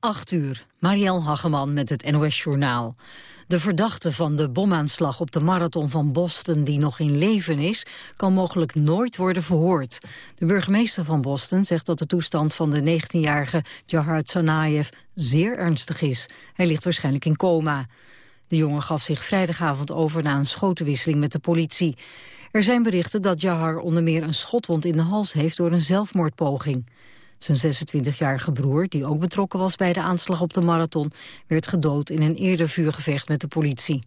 8 uur, Marielle Hageman met het NOS Journaal. De verdachte van de bomaanslag op de marathon van Boston die nog in leven is, kan mogelijk nooit worden verhoord. De burgemeester van Boston zegt dat de toestand van de 19-jarige Jahar Tsanaev zeer ernstig is. Hij ligt waarschijnlijk in coma. De jongen gaf zich vrijdagavond over na een schotenwisseling met de politie. Er zijn berichten dat Jahar onder meer een schotwond in de hals heeft door een zelfmoordpoging. Zijn 26-jarige broer, die ook betrokken was bij de aanslag op de marathon... werd gedood in een eerder vuurgevecht met de politie.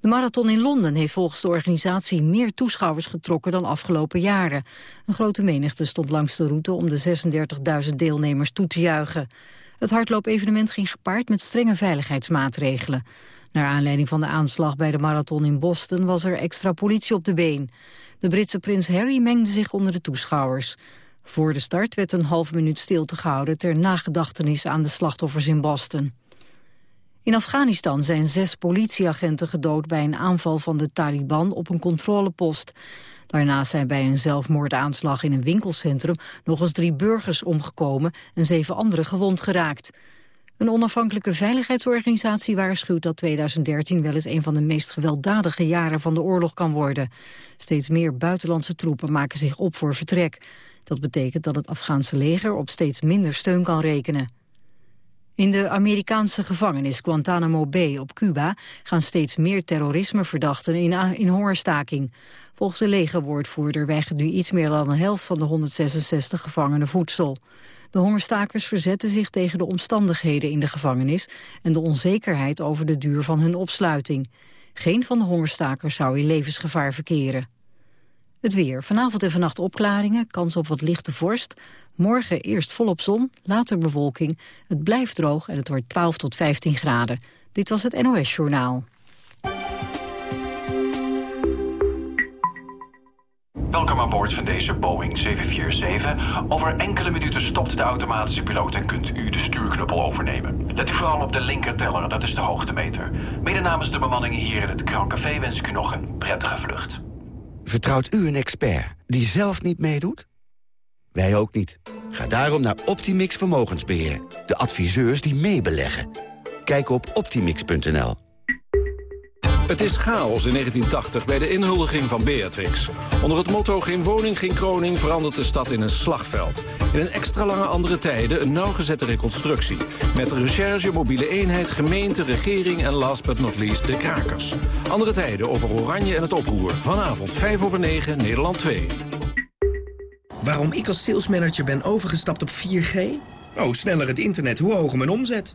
De marathon in Londen heeft volgens de organisatie meer toeschouwers getrokken dan afgelopen jaren. Een grote menigte stond langs de route om de 36.000 deelnemers toe te juichen. Het hardloopevenement ging gepaard met strenge veiligheidsmaatregelen. Naar aanleiding van de aanslag bij de marathon in Boston was er extra politie op de been. De Britse prins Harry mengde zich onder de toeschouwers. Voor de start werd een half minuut stilte gehouden ter nagedachtenis aan de slachtoffers in Boston. In Afghanistan zijn zes politieagenten gedood bij een aanval van de Taliban op een controlepost. Daarnaast zijn bij een zelfmoordaanslag in een winkelcentrum nog eens drie burgers omgekomen en zeven anderen gewond geraakt. Een onafhankelijke veiligheidsorganisatie waarschuwt dat 2013 wel eens een van de meest gewelddadige jaren van de oorlog kan worden. Steeds meer buitenlandse troepen maken zich op voor vertrek. Dat betekent dat het Afghaanse leger op steeds minder steun kan rekenen. In de Amerikaanse gevangenis Guantanamo Bay op Cuba gaan steeds meer terrorismeverdachten in, in hongerstaking. Volgens de legerwoordvoerder weigert nu iets meer dan de helft van de 166 gevangenen voedsel. De hongerstakers verzetten zich tegen de omstandigheden in de gevangenis en de onzekerheid over de duur van hun opsluiting. Geen van de hongerstakers zou in levensgevaar verkeren. Het weer. Vanavond en vannacht opklaringen, kans op wat lichte vorst. Morgen eerst volop zon, later bewolking. Het blijft droog en het wordt 12 tot 15 graden. Dit was het NOS Journaal. Welkom aan boord van deze Boeing 747. Over enkele minuten stopt de automatische piloot en kunt u de stuurknuppel overnemen. Let u vooral op de linkerteller, dat is de hoogtemeter. Mede namens de bemanning hier in het Krancafé wens ik u nog een prettige vlucht. Vertrouwt u een expert die zelf niet meedoet? Wij ook niet. Ga daarom naar Optimix Vermogensbeheer. De adviseurs die meebeleggen. Kijk op optimix.nl. Het is chaos in 1980 bij de inhuldiging van Beatrix. Onder het motto geen woning, geen kroning verandert de stad in een slagveld. In een extra lange andere tijden een nauwgezette reconstructie. Met recherche, mobiele eenheid, gemeente, regering en last but not least de krakers. Andere tijden over Oranje en het oproer. Vanavond 5 over 9, Nederland 2. Waarom ik als salesmanager ben overgestapt op 4G? Oh, sneller het internet, hoe hoger mijn omzet.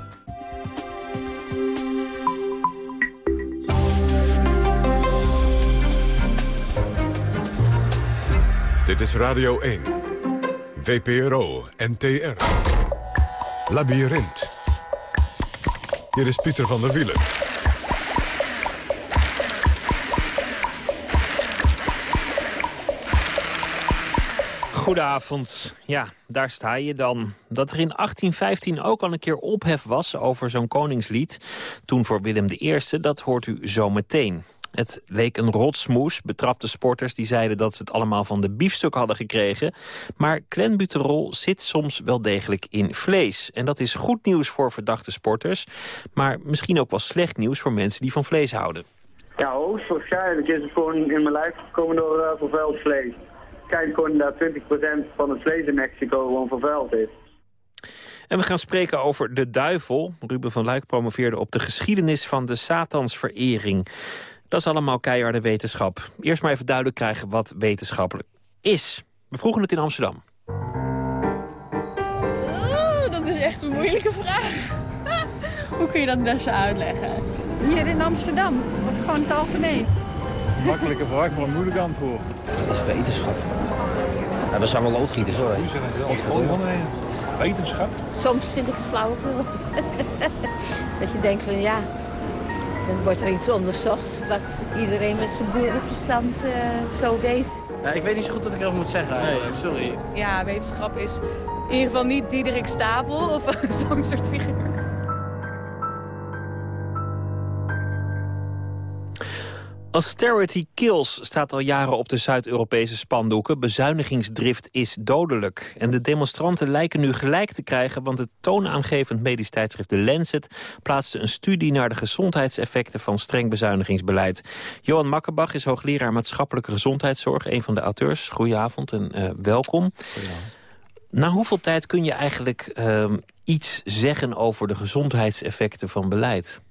Dit is Radio 1. VPRO, NTR. Labyrinth. Hier is Pieter van der Wielen. Goedenavond. Ja, daar sta je dan. Dat er in 1815 ook al een keer ophef was over zo'n koningslied... toen voor Willem I, dat hoort u zo meteen. Het leek een rotsmoes, betrapte sporters die zeiden dat ze het allemaal van de biefstuk hadden gekregen. Maar clenbuterol zit soms wel degelijk in vlees. En dat is goed nieuws voor verdachte sporters, maar misschien ook wel slecht nieuws voor mensen die van vlees houden. Ja, hoogstwaarschijnlijk is het gewoon in mijn lijf gekomen door uh, vervuild vlees. Kijk gewoon dat 20% van het vlees in Mexico gewoon vervuild is. En we gaan spreken over de duivel. Ruben van Luik promoveerde op de geschiedenis van de Satansverering. Dat is allemaal keiharde wetenschap. Eerst maar even duidelijk krijgen wat wetenschappelijk is. We vroegen het in Amsterdam. Zo, dat is echt een moeilijke vraag. Hoe kun je dat best uitleggen? Hier in Amsterdam, of gewoon het algemeen? Makkelijke vraag, maar een moeilijk antwoord. Dat is wetenschap. Ja, dat zijn wel loodgieters hoor. Wetenschap? Soms vind ik het flauwekul. dat je denkt van ja, Dan wordt er iets onderzocht wat iedereen met zijn boerenverstand uh, zo weet. Ja, ik weet niet zo goed wat ik erover moet zeggen eigenlijk, sorry. Ja, wetenschap is in ieder geval niet Diederik Stapel of zo'n soort figuur. Austerity kills staat al jaren op de Zuid-Europese spandoeken. Bezuinigingsdrift is dodelijk. En de demonstranten lijken nu gelijk te krijgen... want het toonaangevend medisch tijdschrift The Lancet... plaatste een studie naar de gezondheidseffecten van streng bezuinigingsbeleid. Johan Makkerbach is hoogleraar maatschappelijke gezondheidszorg... een van de auteurs. Goedenavond en uh, welkom. Na hoeveel tijd kun je eigenlijk uh, iets zeggen over de gezondheidseffecten van beleid?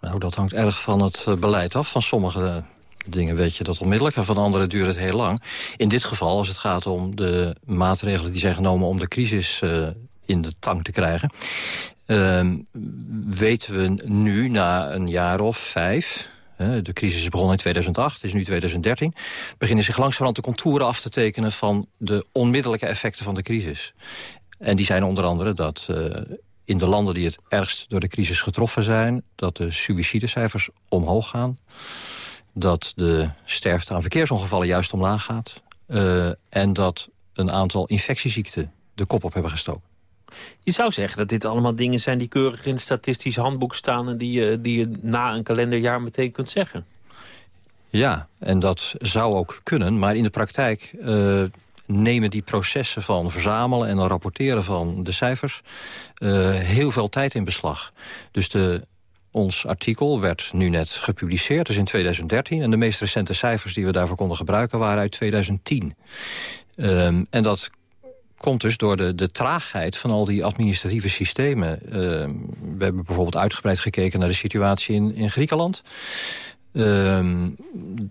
Nou, dat hangt erg van het eh, beleid af. Van sommige dingen weet je dat onmiddellijk en van andere duurt het heel lang. In dit geval, als het gaat om de maatregelen die zijn genomen... om de crisis uh, in de tang te krijgen... Uh, weten we nu, na een jaar of vijf... De crisis is begonnen in 2008, het is nu 2013. Beginnen zich langzamerhand de contouren af te tekenen... van de onmiddellijke effecten van de crisis. En die zijn onder andere dat in de landen die het ergst door de crisis getroffen zijn... dat de suïcidecijfers omhoog gaan. Dat de sterfte aan verkeersongevallen juist omlaag gaat. Uh, en dat een aantal infectieziekten de kop op hebben gestoken. Je zou zeggen dat dit allemaal dingen zijn die keurig in het statistisch handboek staan... en die je, die je na een kalenderjaar meteen kunt zeggen. Ja, en dat zou ook kunnen. Maar in de praktijk uh, nemen die processen van verzamelen en rapporteren van de cijfers uh, heel veel tijd in beslag. Dus de, ons artikel werd nu net gepubliceerd, dus in 2013. En de meest recente cijfers die we daarvoor konden gebruiken waren uit 2010. Um, ehm, en dat komt dus door de, de traagheid van al die administratieve systemen. Uh, we hebben bijvoorbeeld uitgebreid gekeken naar de situatie in, in Griekenland. Uh,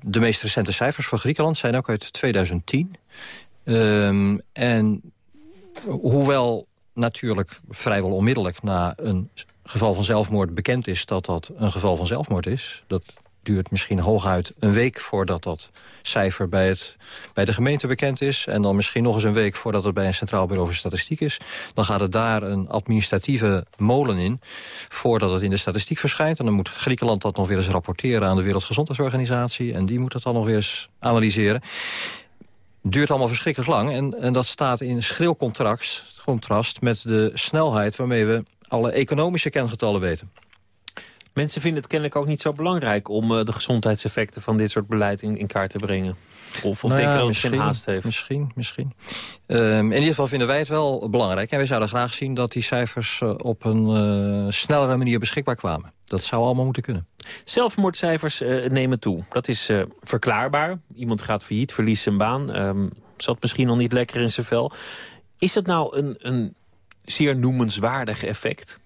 de meest recente cijfers voor Griekenland zijn ook uit 2010. Um, en hoewel natuurlijk vrijwel onmiddellijk na een geval van zelfmoord bekend is... dat dat een geval van zelfmoord is... dat duurt misschien hooguit een week voordat dat cijfer bij, het, bij de gemeente bekend is... en dan misschien nog eens een week voordat het bij een Centraal Bureau voor Statistiek is. Dan gaat het daar een administratieve molen in voordat het in de statistiek verschijnt. En dan moet Griekenland dat nog weer eens rapporteren aan de Wereldgezondheidsorganisatie... en die moet dat dan nog weer eens analyseren duurt allemaal verschrikkelijk lang. En, en dat staat in schril contrast, contrast met de snelheid waarmee we alle economische kengetallen weten. Mensen vinden het kennelijk ook niet zo belangrijk... om uh, de gezondheidseffecten van dit soort beleid in, in kaart te brengen. Of, of nou denken dat het geen haast heeft? Misschien, misschien. Um, in ieder geval vinden wij het wel belangrijk. En wij zouden graag zien dat die cijfers uh, op een uh, snellere manier beschikbaar kwamen. Dat zou allemaal moeten kunnen. Zelfmoordcijfers nemen toe. Dat is verklaarbaar. Iemand gaat failliet, verliest zijn baan. Um, zat misschien nog niet lekker in zijn vel. Is dat nou een, een zeer noemenswaardig effect?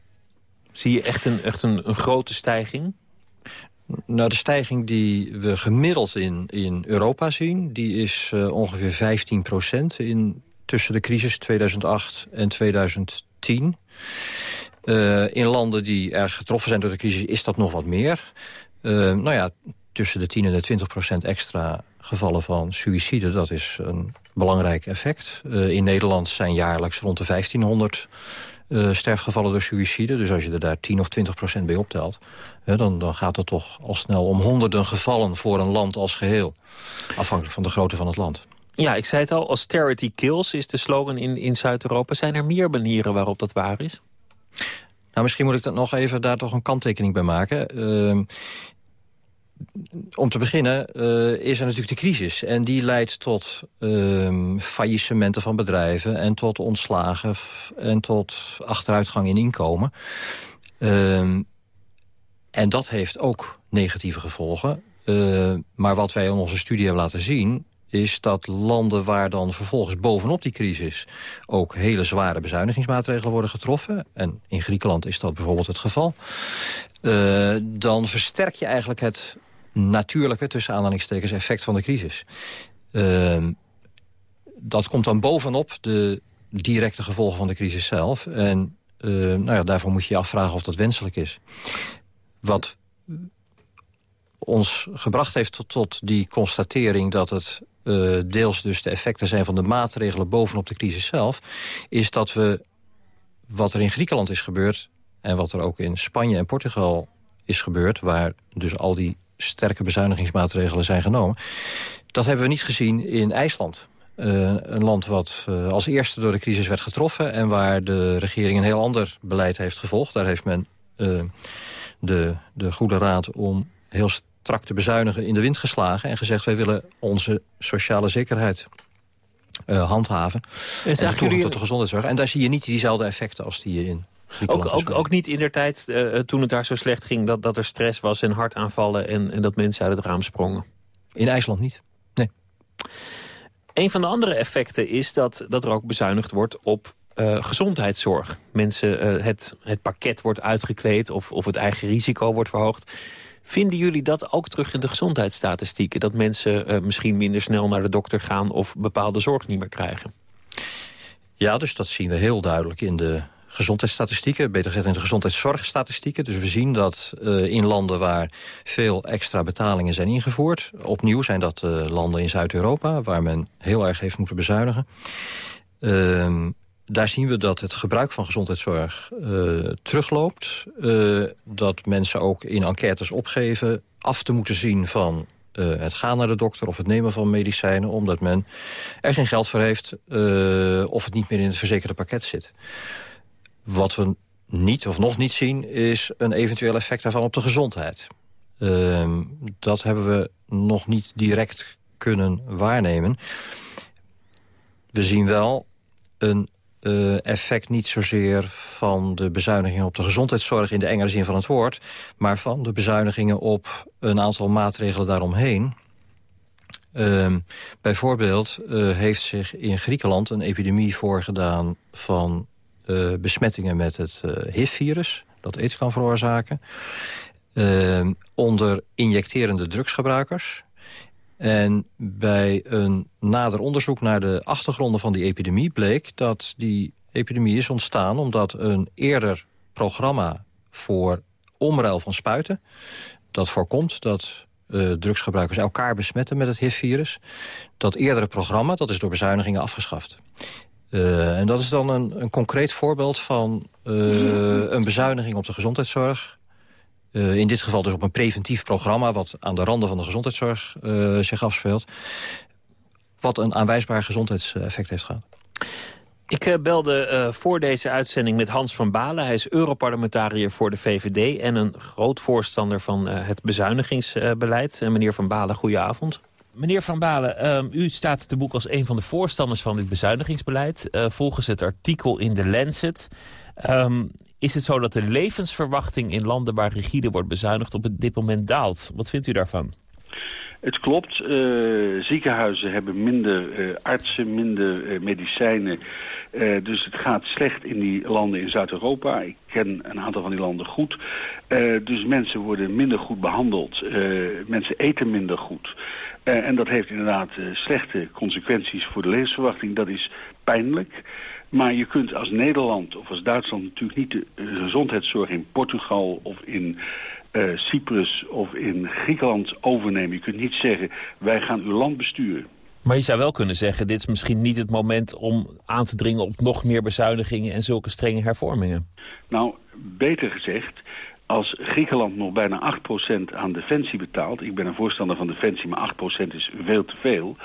Zie je echt een, echt een, grote stijging? Nou, de stijging die we gemiddeld in, in Europa zien... die is uh, ongeveer 15 procent tussen de crisis 2008 en 2010. Uh, in landen die erg getroffen zijn door de crisis is dat nog wat meer. Uh, nou ja, tussen de 10 en de 20 procent extra gevallen van suïcide. Dat is een belangrijk effect. In Nederland zijn jaarlijks rond de 1500 uh, sterfgevallen door suïcide. Dus als je er daar 10 of 20 procent bij optelt... dan, dan gaat het toch al snel om honderden gevallen voor een land als geheel. Afhankelijk van de grootte van het land. Ja, ik zei het al, austerity kills is de slogan in, in Zuid-Europa. Zijn er meer manieren waarop dat waar is? Nou, misschien moet ik dat nog even daar toch een kanttekening bij maken. Uh, om te beginnen uh, is er natuurlijk de crisis. En die leidt tot uh, faillissementen van bedrijven... en tot ontslagen en tot achteruitgang in inkomen. Uh, en dat heeft ook negatieve gevolgen. Uh, maar wat wij in onze studie hebben laten zien is dat landen waar dan vervolgens bovenop die crisis... ook hele zware bezuinigingsmaatregelen worden getroffen... en in Griekenland is dat bijvoorbeeld het geval... Uh, dan versterk je eigenlijk het natuurlijke, tussen aanhalingstekens, effect van de crisis. Uh, dat komt dan bovenop de directe gevolgen van de crisis zelf. En uh, nou ja, daarvoor moet je je afvragen of dat wenselijk is. Wat ons gebracht heeft tot, die constatering dat het uh, deels dus de effecten zijn van de maatregelen bovenop de crisis zelf, is dat we wat er in Griekenland is gebeurd en wat er ook in Spanje en Portugal is gebeurd... waar dus al die sterke bezuinigingsmaatregelen zijn genomen. Dat hebben we niet gezien in IJsland. Uh, een land wat uh, als eerste door de crisis werd getroffen... en waar de regering een heel ander beleid heeft gevolgd. Daar heeft men uh, de, de goede raad om heel strak te bezuinigen in de wind geslagen... en gezegd, wij willen onze sociale zekerheid handhaven. En toegang tot de gezondheidszorg. En daar zie je niet diezelfde effecten als die je in ook, ook, ook, niet in der tijd, uh, toen het daar zo slecht ging... dat, dat er stress was en hartaanvallen en, en dat mensen uit het raam sprongen? In IJsland niet, nee. Een van de andere effecten is dat, dat er ook bezuinigd wordt op uh, gezondheidszorg. Mensen, uh, het, het pakket wordt uitgekleed of, of het eigen risico wordt verhoogd. Vinden jullie dat ook terug in de gezondheidsstatistieken? Dat mensen uh, misschien minder snel naar de dokter gaan of bepaalde zorg niet meer krijgen? Ja, dus dat zien we heel duidelijk in de gezondheidsstatistieken, beter gezegd in de gezondheidszorgstatistieken. Dus we zien dat uh, in landen waar veel extra betalingen zijn ingevoerd... opnieuw zijn dat uh, landen in Zuid-Europa, waar men heel erg heeft moeten bezuinigen... Uh, daar zien we dat het gebruik van gezondheidszorg uh, terugloopt. Dat mensen ook in enquêtes opgeven af te moeten zien van het gaan naar de dokter of het nemen van medicijnen... omdat men er geen geld voor heeft of het niet meer in het verzekerde pakket zit. Wat we niet of nog niet zien is een eventueel effect daarvan op de gezondheid. Uh, dat hebben we nog niet direct kunnen waarnemen. We zien wel een uh, effect niet zozeer van de bezuinigingen op de gezondheidszorg... in de engere zin van het woord... maar van de bezuinigingen op een aantal maatregelen daaromheen... Uh, bijvoorbeeld uh, heeft zich in Griekenland een epidemie voorgedaan van besmettingen met het uh, HIV-virus, dat aids kan veroorzaken. Uh, onder injecterende drugsgebruikers. En bij een nader onderzoek naar de achtergronden van die epidemie... bleek dat die epidemie is ontstaan omdat een eerder programma... voor omruil van spuiten, dat voorkomt dat uh, drugsgebruikers elkaar besmetten met het HIV-virus. Dat eerdere programma, dat is door bezuinigingen afgeschaft. Uh, en dat is dan een, een concreet voorbeeld van uh, een bezuiniging op de gezondheidszorg. Uh, in dit geval dus op een preventief programma... wat aan de randen van de gezondheidszorg zich afspeelt. Wat een aanwijsbaar gezondheidseffect heeft gehad. Ik belde voor deze uitzending met Hans van Balen. Hij is Europarlementariër voor de VVD... en een groot voorstander van het bezuinigingsbeleid. meneer van Balen, goedenavond. Meneer Van Balen, um, u staat te boek als een van de voorstanders van dit bezuinigingsbeleid. Uh, volgens het artikel in de Lancet um, is het zo dat de levensverwachting in landen waar rigide wordt bezuinigd op dit moment daalt. Wat vindt u daarvan? Het klopt. Uh, ziekenhuizen hebben minder uh, artsen, minder medicijnen. dus het gaat slecht in die landen in Zuid-Europa. Ik ken een aantal van die landen goed. dus mensen worden minder goed behandeld. mensen eten minder goed. Uh, en dat heeft inderdaad uh, slechte consequenties voor de levensverwachting. Dat is pijnlijk. Maar je kunt als Nederland of als Duitsland natuurlijk niet de uh, gezondheidszorg in Portugal of in Cyprus of in Griekenland overnemen. Je kunt niet zeggen, wij gaan uw land besturen. Maar je zou wel kunnen zeggen, dit is misschien niet het moment om aan te dringen op nog meer bezuinigingen en zulke strenge hervormingen. Nou, beter gezegd, als Griekenland nog bijna 8% aan defensie betaalt... ik ben een voorstander van defensie, maar 8% is veel te veel...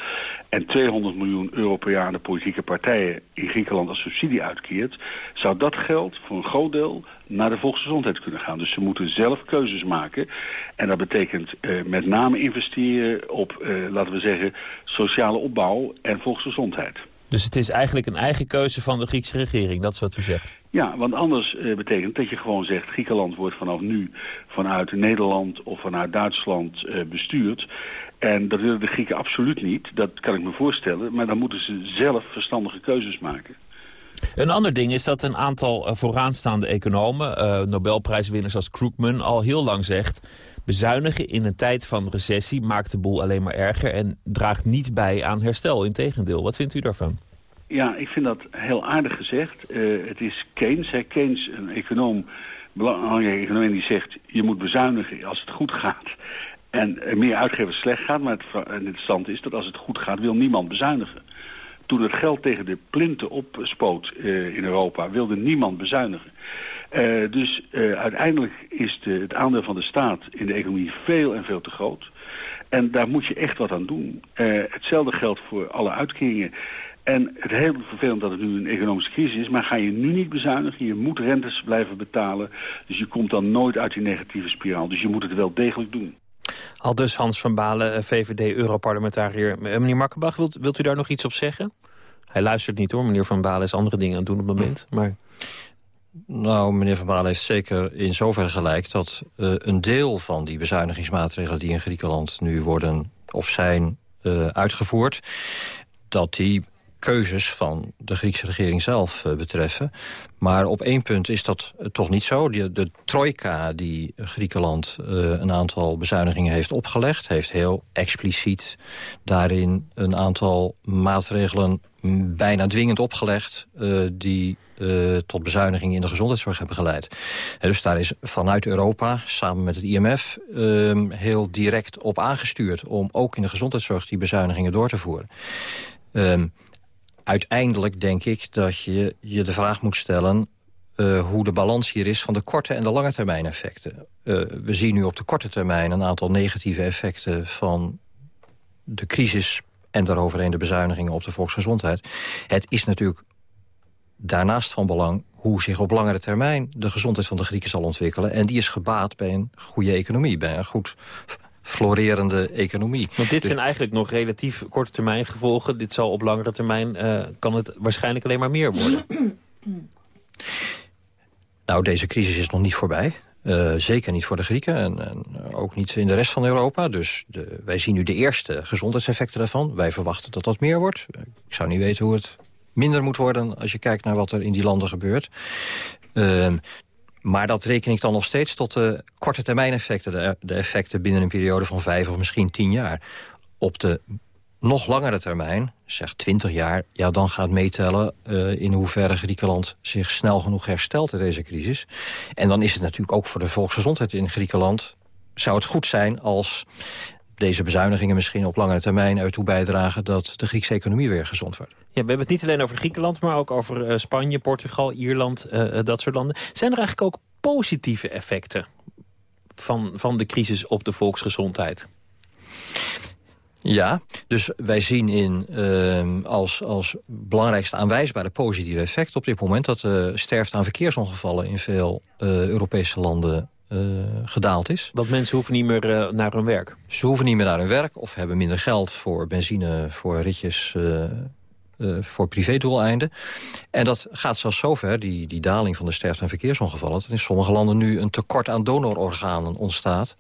en 200 miljoen euro per jaar aan de politieke partijen in Griekenland als subsidie uitkeert... zou dat geld voor een groot deel naar de volksgezondheid kunnen gaan. Dus ze moeten zelf keuzes maken. En dat betekent uh, met name investeren op, uh, laten we zeggen, sociale opbouw en volksgezondheid. Dus het is eigenlijk een eigen keuze van de Griekse regering, dat is wat u zegt? Ja, want anders uh, betekent dat je gewoon zegt... Griekenland wordt vanaf nu vanuit Nederland of vanuit Duitsland uh, bestuurd. En dat willen de Grieken absoluut niet, dat kan ik me voorstellen. Maar dan moeten ze zelf verstandige keuzes maken. Een ander ding is dat een aantal uh, vooraanstaande economen... Uh, Nobelprijswinners als Krugman al heel lang zegt... bezuinigen in een tijd van recessie maakt de boel alleen maar erger... en draagt niet bij aan herstel. Integendeel, wat vindt u daarvan? Ja, ik vind dat heel aardig gezegd. Uh, het is Keynes. Hè. Keynes, een econoom, belangrijke econoom, die zegt... je moet bezuinigen als het goed gaat. En meer uitgeven als slecht gaat. Maar het interessante is dat als het goed gaat, wil niemand bezuinigen. Toen het geld tegen de plinten opspoot uh, in Europa, wilde niemand bezuinigen. Uh, dus uh, uiteindelijk is de, het aandeel van de staat in de economie veel en veel te groot. En daar moet je echt wat aan doen. Uh, hetzelfde geldt voor alle uitkeringen. En het heel vervelend dat het nu een economische crisis is... maar ga je nu niet bezuinigen, je moet rentes blijven betalen. Dus je komt dan nooit uit die negatieve spiraal. Dus je moet het wel degelijk doen. Al dus Hans van Balen, VVD-Europarlementariër. Meneer Makkenbach, wilt, wilt u daar nog iets op zeggen? Hij luistert niet hoor, meneer Van Balen is andere dingen aan het doen op het moment. Maar... Nou, meneer Van Balen heeft zeker in zoverre gelijk... dat uh, een deel van die bezuinigingsmaatregelen die in Griekenland nu worden of zijn uh, uitgevoerd... dat die keuzes van de Griekse regering zelf uh, betreffen. Maar op één punt is dat toch niet zo. De, de trojka die Griekenland een aantal bezuinigingen heeft opgelegd... heeft heel expliciet daarin een aantal maatregelen bijna dwingend opgelegd... die tot bezuinigingen in de gezondheidszorg hebben geleid. dus daar is vanuit Europa, samen met het IMF... Ehm, heel direct op aangestuurd om ook in de gezondheidszorg... die bezuinigingen door te voeren. Um, uiteindelijk denk ik dat je je de vraag moet stellen... Uh, hoe de balans hier is van de korte en de lange termijn effecten. Uh, we zien nu op de korte termijn een aantal negatieve effecten... van de crisis en daaroverheen de bezuinigingen op de volksgezondheid. Het is natuurlijk daarnaast van belang hoe zich op langere termijn de gezondheid van de Grieken zal ontwikkelen. En die is gebaat bij een goede economie, bij een goed florerende economie. Want dit dus- zijn eigenlijk nog relatief korte termijn gevolgen. Dit zal op langere termijn, uh, kan het waarschijnlijk alleen maar meer worden. Nou, deze crisis is nog niet voorbij. Uh, zeker niet voor de Grieken en, en, ook niet in de rest van Europa. Dus de, wij zien nu de eerste gezondheidseffecten daarvan. Wij verwachten dat dat meer wordt. Ik zou niet weten hoe het minder moet worden... als je kijkt naar wat er in die landen gebeurt. Uh, maar dat reken ik dan nog steeds tot de korte termijn effecten. De, effecten binnen een periode van vijf of misschien tien jaar. Op de nog langere termijn, zeg 20 jaar... ja, dan gaat meetellen uh, in hoeverre Griekenland zich snel genoeg herstelt uit deze crisis. En dan is het natuurlijk ook voor de volksgezondheid in Griekenland... zou het goed zijn als deze bezuinigingen misschien op langere termijn ertoe bijdragen... dat de Griekse economie weer gezond wordt. Ja, we hebben het niet alleen over Griekenland, maar ook over uh, Spanje, Portugal, Ierland, uh, dat soort landen. Zijn er eigenlijk ook positieve effecten van, van de crisis op de volksgezondheid? Ja, dus wij zien in, uh, als, als belangrijkste aanwijsbare positieve effect op dit moment... dat de sterfte aan verkeersongevallen in veel Europese landen gedaald is. Want mensen hoeven niet meer uh, naar hun werk? Ze hoeven niet meer naar hun werk of hebben minder geld voor benzine, voor ritjes... Uh, voor privédoeleinden. En dat gaat zelfs zover, die, die daling van de sterfte- en verkeersongevallen... dat in sommige landen nu een tekort aan donororganen ontstaat.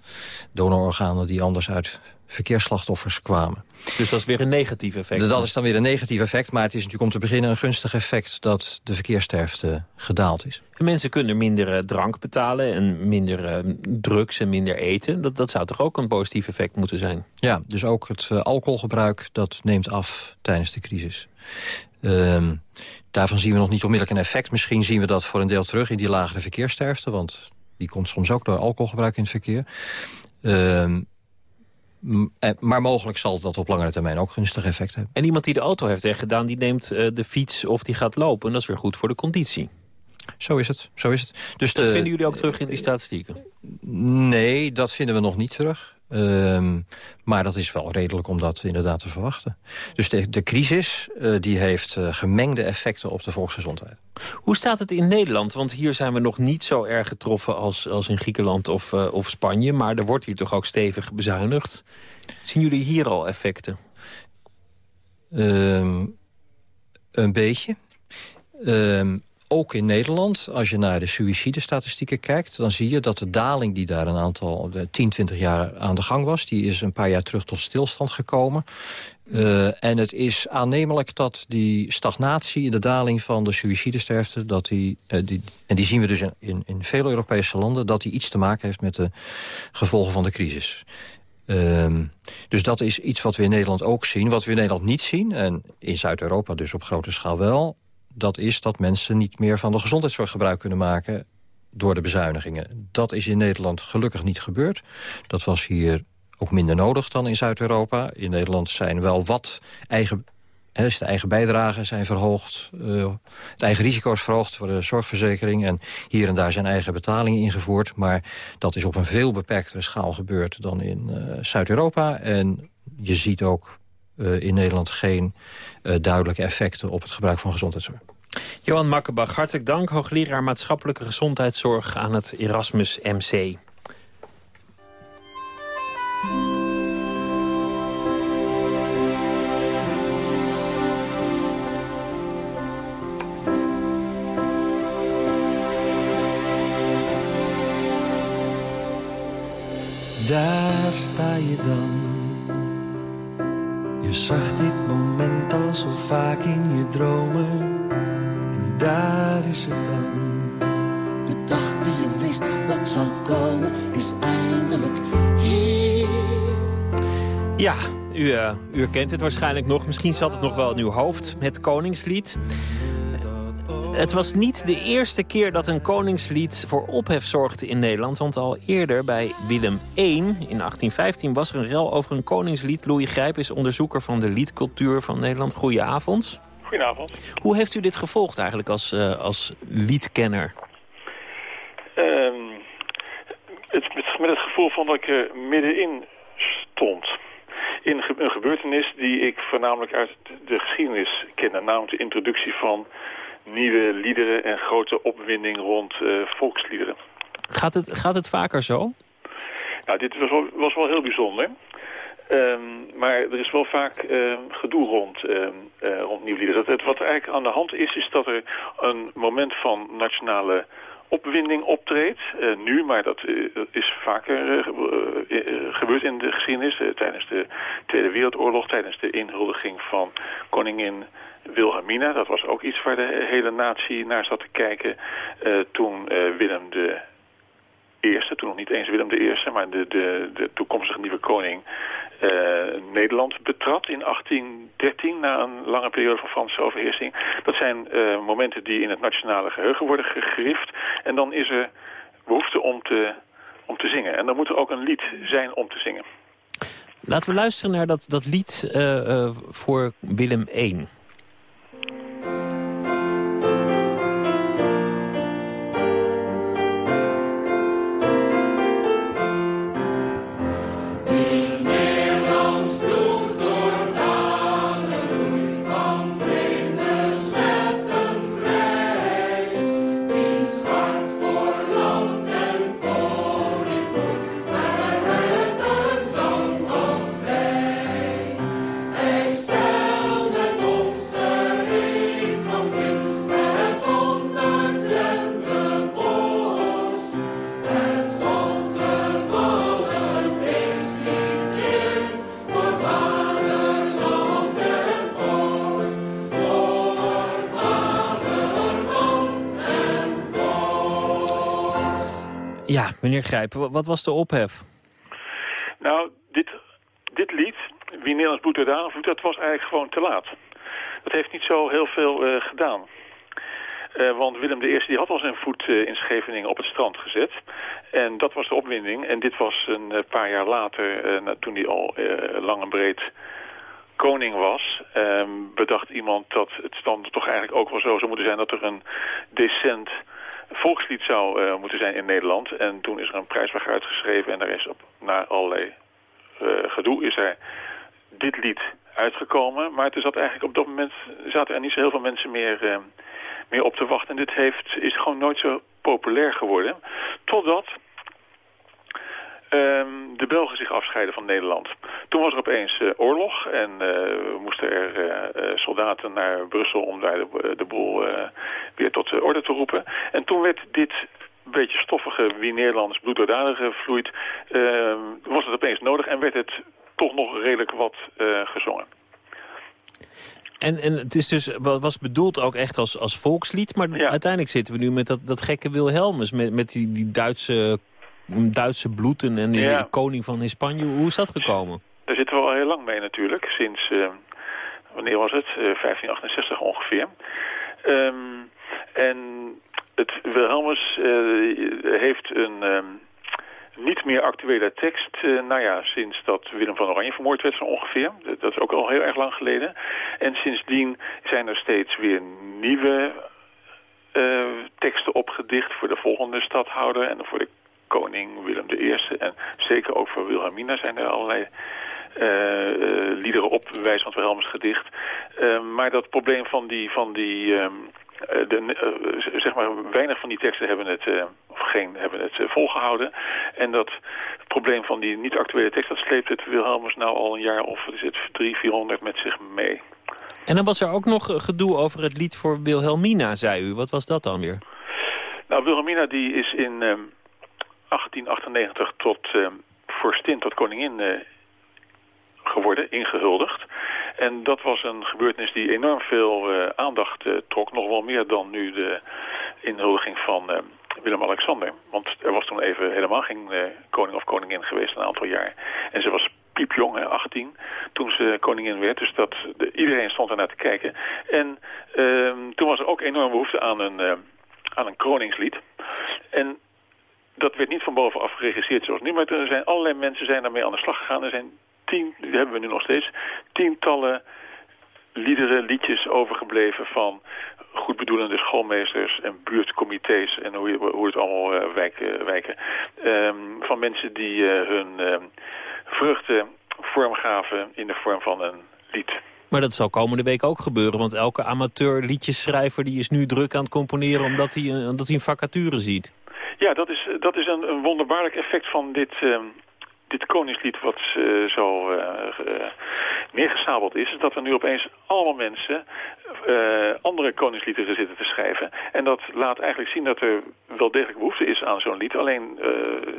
Donororganen die anders uit verkeersslachtoffers kwamen. Dus dat is weer een negatief effect? Dat is dan weer een negatief effect, maar het is natuurlijk om te beginnen een gunstig effect dat de verkeerssterfte gedaald is. En mensen kunnen minder uh, drank betalen en minder uh, drugs en minder eten. Dat, dat zou toch ook een positief effect moeten zijn? Ja, dus ook het uh, alcoholgebruik dat neemt af tijdens de crisis. Ehm, daarvan zien we nog niet onmiddellijk een effect. Misschien zien we dat voor een deel terug in die lagere verkeerssterfte, want die komt soms ook door alcoholgebruik in het verkeer. Ehm, eh, maar mogelijk zal dat op langere termijn ook gunstig effect hebben. En iemand die de auto heeft weggedaan, die neemt uh, de fiets of die gaat lopen. En dat is weer goed voor de conditie. Zo is het. Zo is het. Dus dat de, vinden jullie ook terug in die statistieken? Nee, dat vinden we nog niet terug. Um, maar dat is wel redelijk om dat inderdaad te verwachten. Dus de, de crisis uh, die heeft uh, gemengde effecten op de volksgezondheid. Hoe staat het in Nederland? Want hier zijn we nog niet zo erg getroffen als, als in Griekenland of, uh, of Spanje. Maar er wordt hier toch ook stevig bezuinigd. Zien jullie hier al effecten? Um, een beetje. Um, ook in Nederland, als je naar de suïcidestatistieken kijkt... dan zie je dat de daling die daar een aantal 10, 20 jaar aan de gang was... die is een paar jaar terug tot stilstand gekomen. Uh, en het is aannemelijk dat die stagnatie de daling van de suïcidesterfte... Dat die, die, en die zien we dus in, in, veel Europese landen... dat die iets te maken heeft met de gevolgen van de crisis. Uh, dus dat is iets wat we in Nederland ook zien. Wat we in Nederland niet zien, en in Zuid-Europa dus op grote schaal wel dat is dat mensen niet meer van de gezondheidszorg gebruik kunnen maken door de bezuinigingen. Dat is in Nederland gelukkig niet gebeurd. Dat was hier ook minder nodig dan in Zuid-Europa. In Nederland zijn wel wat eigen de eigen bijdragen zijn verhoogd. Uh, het eigen risico is verhoogd voor de zorgverzekering. En hier en daar zijn eigen betalingen ingevoerd. Maar dat is op een veel beperktere schaal gebeurd dan in uh, Zuid-Europa. En je ziet ook in Nederland geen duidelijke effecten op het gebruik van gezondheidszorg. Johan Makkenbach, hartelijk dank. Hoogleraar maatschappelijke gezondheidszorg aan het Erasmus MC. Daar sta je dan. Je zag dit moment al zo vaak in je dromen. En daar is het dan. De dag die je wist dat zou komen, is eindelijk hier. Ja, u, uh, u herkent het waarschijnlijk nog. Misschien zat het nog wel in uw hoofd. Het Koningslied. Het was niet de eerste keer dat een koningslied voor ophef zorgde in Nederland. Want al eerder bij Willem I in 1815 was er een rel over een koningslied. Louis Grijp is onderzoeker van de liedcultuur van Nederland. Goedenavond. Goedenavond. Hoe heeft u dit gevolgd eigenlijk als, uh, als liedkenner? Um, het, met het gevoel van dat ik middenin stond. In een gebeurtenis die ik voornamelijk uit de geschiedenis ken. Namelijk de introductie van nieuwe liederen en grote opwinding rond uh, volksliederen. Gaat het, gaat het vaker zo? Nou, dit was wel, was wel heel bijzonder. Um, maar er is wel vaak uh, gedoe rond, uh, uh, rond nieuwe liederen. Dat, wat er eigenlijk aan de hand is, is dat er een moment van nationale opwinding optreedt. nu, maar dat is vaker gebeurd in de geschiedenis. tijdens de Tweede Wereldoorlog, tijdens de inhuldiging van koningin Wilhelmina. Dat was ook iets waar de hele natie naar zat te kijken. Uh, toen uh, Willem de Eerste, toen nog niet eens Willem de Eerste, maar de, de, de toekomstige nieuwe koning uh, Nederland betrad in 1813 na een lange periode van Franse overheersing. Dat zijn momenten die in het nationale geheugen worden gegrift. En dan is er behoefte om te, om te zingen. En dan moet er ook een lied zijn om te zingen. Laten we luisteren naar dat, dat lied voor Willem I. meneer Grijpen, wat was de ophef? Nou, dit, dit lied, Wie Nederlands bloed werd aangevoerd, dat was eigenlijk gewoon te laat. Dat heeft niet zo heel veel uh, gedaan. Uh, want Willem I die had al zijn voet uh, in Scheveningen op het strand gezet. En dat was de opwinding. En dit was een paar jaar later, toen hij al lang en breed koning was, ehm, bedacht iemand dat het stand toch eigenlijk ook wel zo zou moeten zijn dat er een decent volkslied zou uh, moeten zijn in Nederland. En toen is er een prijsvraag uitgeschreven en daar is op, na allerlei uh, gedoe is er dit lied uitgekomen. Maar er zat eigenlijk op dat moment zaten er niet zo heel veel mensen meer, uh, meer op te wachten. En dit heeft, is gewoon nooit zo populair geworden. Totdat de Belgen zich afscheiden van Nederland. Toen was er opeens uh, oorlog en uh, moesten er uh, soldaten naar Brussel om daar de, de boel weer tot orde te roepen. En toen werd dit beetje stoffige, wie Nederlands bloed door vloeit, ehm, was het opeens nodig en werd het toch nog redelijk wat gezongen. En, en het is dus, was bedoeld ook echt als, als volkslied, maar uiteindelijk zitten we nu met dat, dat gekke Wilhelmus, met, met die, die Duitse Duitse bloed en de koning van Spanje. Hoe is dat gekomen? Daar zitten we al heel lang mee natuurlijk. Sinds, uh, wanneer was het? Uh, 1568 ongeveer. Um, en het Wilhelmus uh, heeft een... Um, niet meer actuele tekst, uh, nou ja, sinds dat Willem van Oranje vermoord werd zo ongeveer. Dat is ook al heel erg lang geleden. En sindsdien zijn er steeds weer nieuwe uh, teksten opgedicht voor de volgende stadhouder en voor de koning Willem I. En zeker ook voor Wilhelmina zijn er allerlei uh, liederen op wijze van Wilhelmus gedicht. maar dat probleem van die, van die um, de, uh, zeg maar, weinig van die teksten hebben het, uh, of geen, hebben het uh, volgehouden. En dat probleem van die niet-actuele tekst, dat sleept het Wilhelmus nou al een jaar of, is het, 300, 400 met zich mee. En dan was er ook nog gedoe over het lied voor Wilhelmina, zei u. Wat was dat dan weer? Nou, Wilhelmina die is in 1898 tot vorstin, tot koningin geworden, ingehuldigd. En dat was een gebeurtenis die enorm veel uh, aandacht uh, trok. Nog wel meer dan nu de inhuldiging van uh, Willem-Alexander. Want er was toen even helemaal geen koning of koningin geweest een aantal jaar. En ze was piepjong, hè, 18, toen ze koningin werd. Dus dat, de, iedereen stond ernaar te kijken. En ehm, toen was er ook enorm behoefte aan een, aan een kroningslied. En dat werd niet van bovenaf geregisseerd zoals nu, maar er zijn allerlei mensen zijn daarmee aan de slag gegaan. Er zijn tien, die hebben we nu nog steeds, tientallen liederen, liedjes overgebleven van goedbedoelende schoolmeesters en buurtcomité's en hoe, hoe het allemaal uh, wijken. wijken. Um, van mensen die uh, hun uh, vruchten vormgaven in de vorm van een lied. Maar dat zal komende week ook gebeuren, want elke amateur liedjesschrijver die is nu druk aan het componeren omdat hij, omdat hij een vacature ziet. Ja, dat is, is een, een wonderbaarlijk effect van dit, dit koningslied wat uh, zo uh, neergesabeld is... is dat er nu opeens allemaal mensen andere koningsliederen zitten te schrijven. En dat laat eigenlijk zien dat er wel degelijk behoefte is aan zo'n lied. Alleen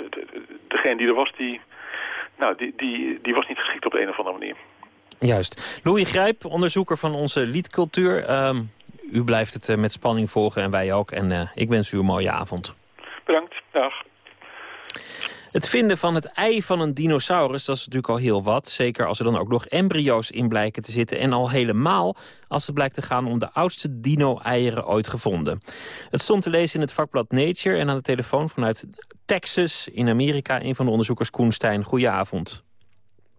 de, degene die er was, die, nou, die, die, die was niet geschikt op de een of andere manier. Juist. Louis Grijp, onderzoeker van onze liedcultuur. Uh, u blijft het met spanning volgen en wij ook. En ik wens u een mooie avond. Bedankt. Dag. Het vinden van het ei van een dinosaurus, dat is natuurlijk al heel wat. Zeker als er dan ook nog embryo's in blijken te zitten. En al helemaal als het blijkt te gaan om de oudste dino-eieren ooit gevonden. Het stond te lezen in het vakblad Nature en aan de telefoon vanuit Texas in Amerika. Een van de onderzoekers Koen Stijn. Goedenavond.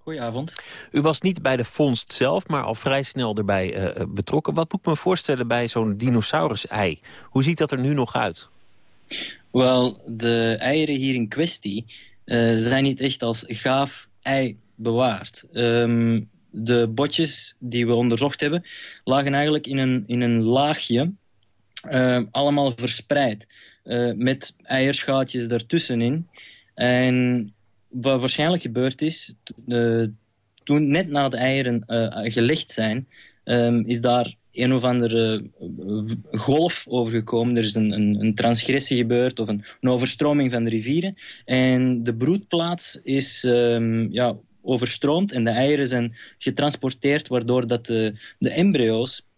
Goedenavond. U was niet bij de vondst zelf, maar al vrij snel erbij uh, betrokken. Wat moet ik me voorstellen bij zo'n dinosaurus-ei? Hoe ziet dat er nu nog uit? Wel, de eieren hier in kwestie uh, zijn niet echt als gaaf ei bewaard. Um, de botjes die we onderzocht hebben, lagen eigenlijk in een, in een laagje, uh, allemaal verspreid, uh, met eierschaatjes ertussenin. En wat waarschijnlijk gebeurd is, toen net na de eieren gelegd zijn, um, is daar een of andere eh, golf overgekomen. Er is een, een, een transgressie gebeurd of een, overstroming van de rivieren. En de broedplaats is um, ja, overstroomd en de eieren zijn getransporteerd, waardoor dat de embryo's,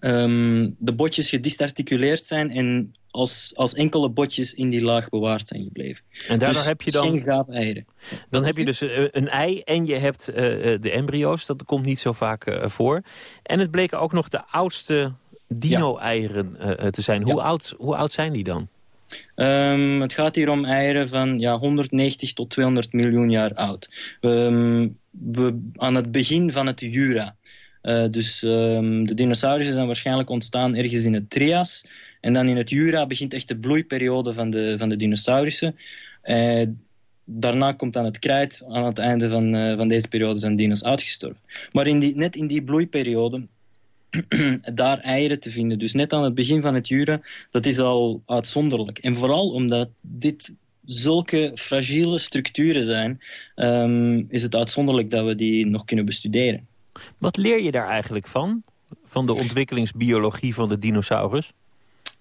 um, de botjes gedisarticuleerd zijn en als, als enkele botjes in die laag bewaard zijn gebleven. En daardoor dus heb je dan... geen gaaf eieren. Dan heb je dus eh, een ei en je hebt uh, de embryo's. Dat komt niet zo vaak uh, voor. En het bleken ook nog de oudste dino-eieren uh, te zijn. Hoe, ja. oud, hoe oud zijn die dan? Um, het gaat hier om eieren van ja, 190 tot 200 miljoen jaar oud. Um, we, aan het begin van het Jura. Uh, dus um, de dinosaurussen zijn waarschijnlijk ontstaan ergens in het Trias. En dan in het Jura begint echt de bloeiperiode van de, van de dinosaurussen. Uh, daarna komt dan het krijt. Aan het einde van, uh, van deze periode zijn dino's uitgestorven. Maar in die, net in die bloeiperiode daar eieren te vinden. Dus net aan het begin van het Jura, dat is al uitzonderlijk. En vooral omdat dit zulke fragiele structuren zijn, um, is het uitzonderlijk dat we die nog kunnen bestuderen. Wat leer je daar eigenlijk van? Van de ontwikkelingsbiologie van de dinosaurus?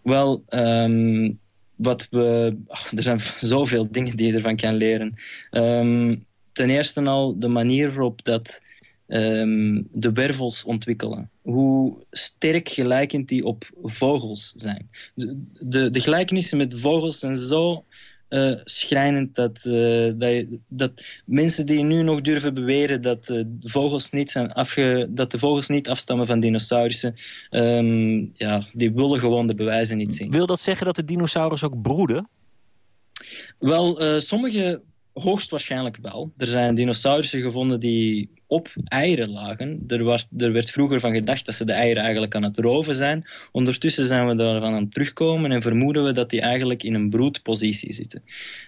Wel, um, wat we... Er zijn zoveel dingen die je ervan kan leren. Um, ten eerste al de manier waarop dat um, de wervels ontwikkelen. Hoe sterk gelijkend die op vogels zijn. De, de gelijkenissen met vogels zijn zo uh, schrijnend dat, uh, dat, je, dat, mensen die nu nog durven beweren dat, uh, vogels niet zijn afge, dat de vogels niet afstammen van dinosaurussen, um, ja, die willen gewoon de bewijzen niet zien. Wil dat zeggen dat de dinosaurus ook broeden? Wel, sommige hoogstwaarschijnlijk wel. Er zijn dinosaurussen gevonden die op eieren lagen. Er, was, er werd vroeger van gedacht dat ze de eieren eigenlijk aan het roven zijn. Ondertussen zijn we daarvan aan het terugkomen en vermoeden we dat die eigenlijk in een broedpositie zitten.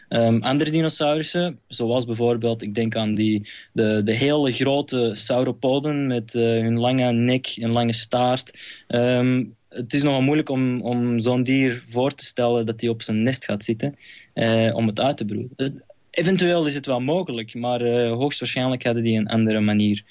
Um, andere dinosaurussen, zoals bijvoorbeeld, ik denk aan die, de, de hele grote sauropoden met uh, hun lange nek en lange staart. Um, het is nogal moeilijk om, om zo'n dier voor te stellen dat hij op zijn nest gaat zitten uh, om het uit te broeden. Eventueel is het wel mogelijk, maar uh, hoogstwaarschijnlijk hadden die een andere manier.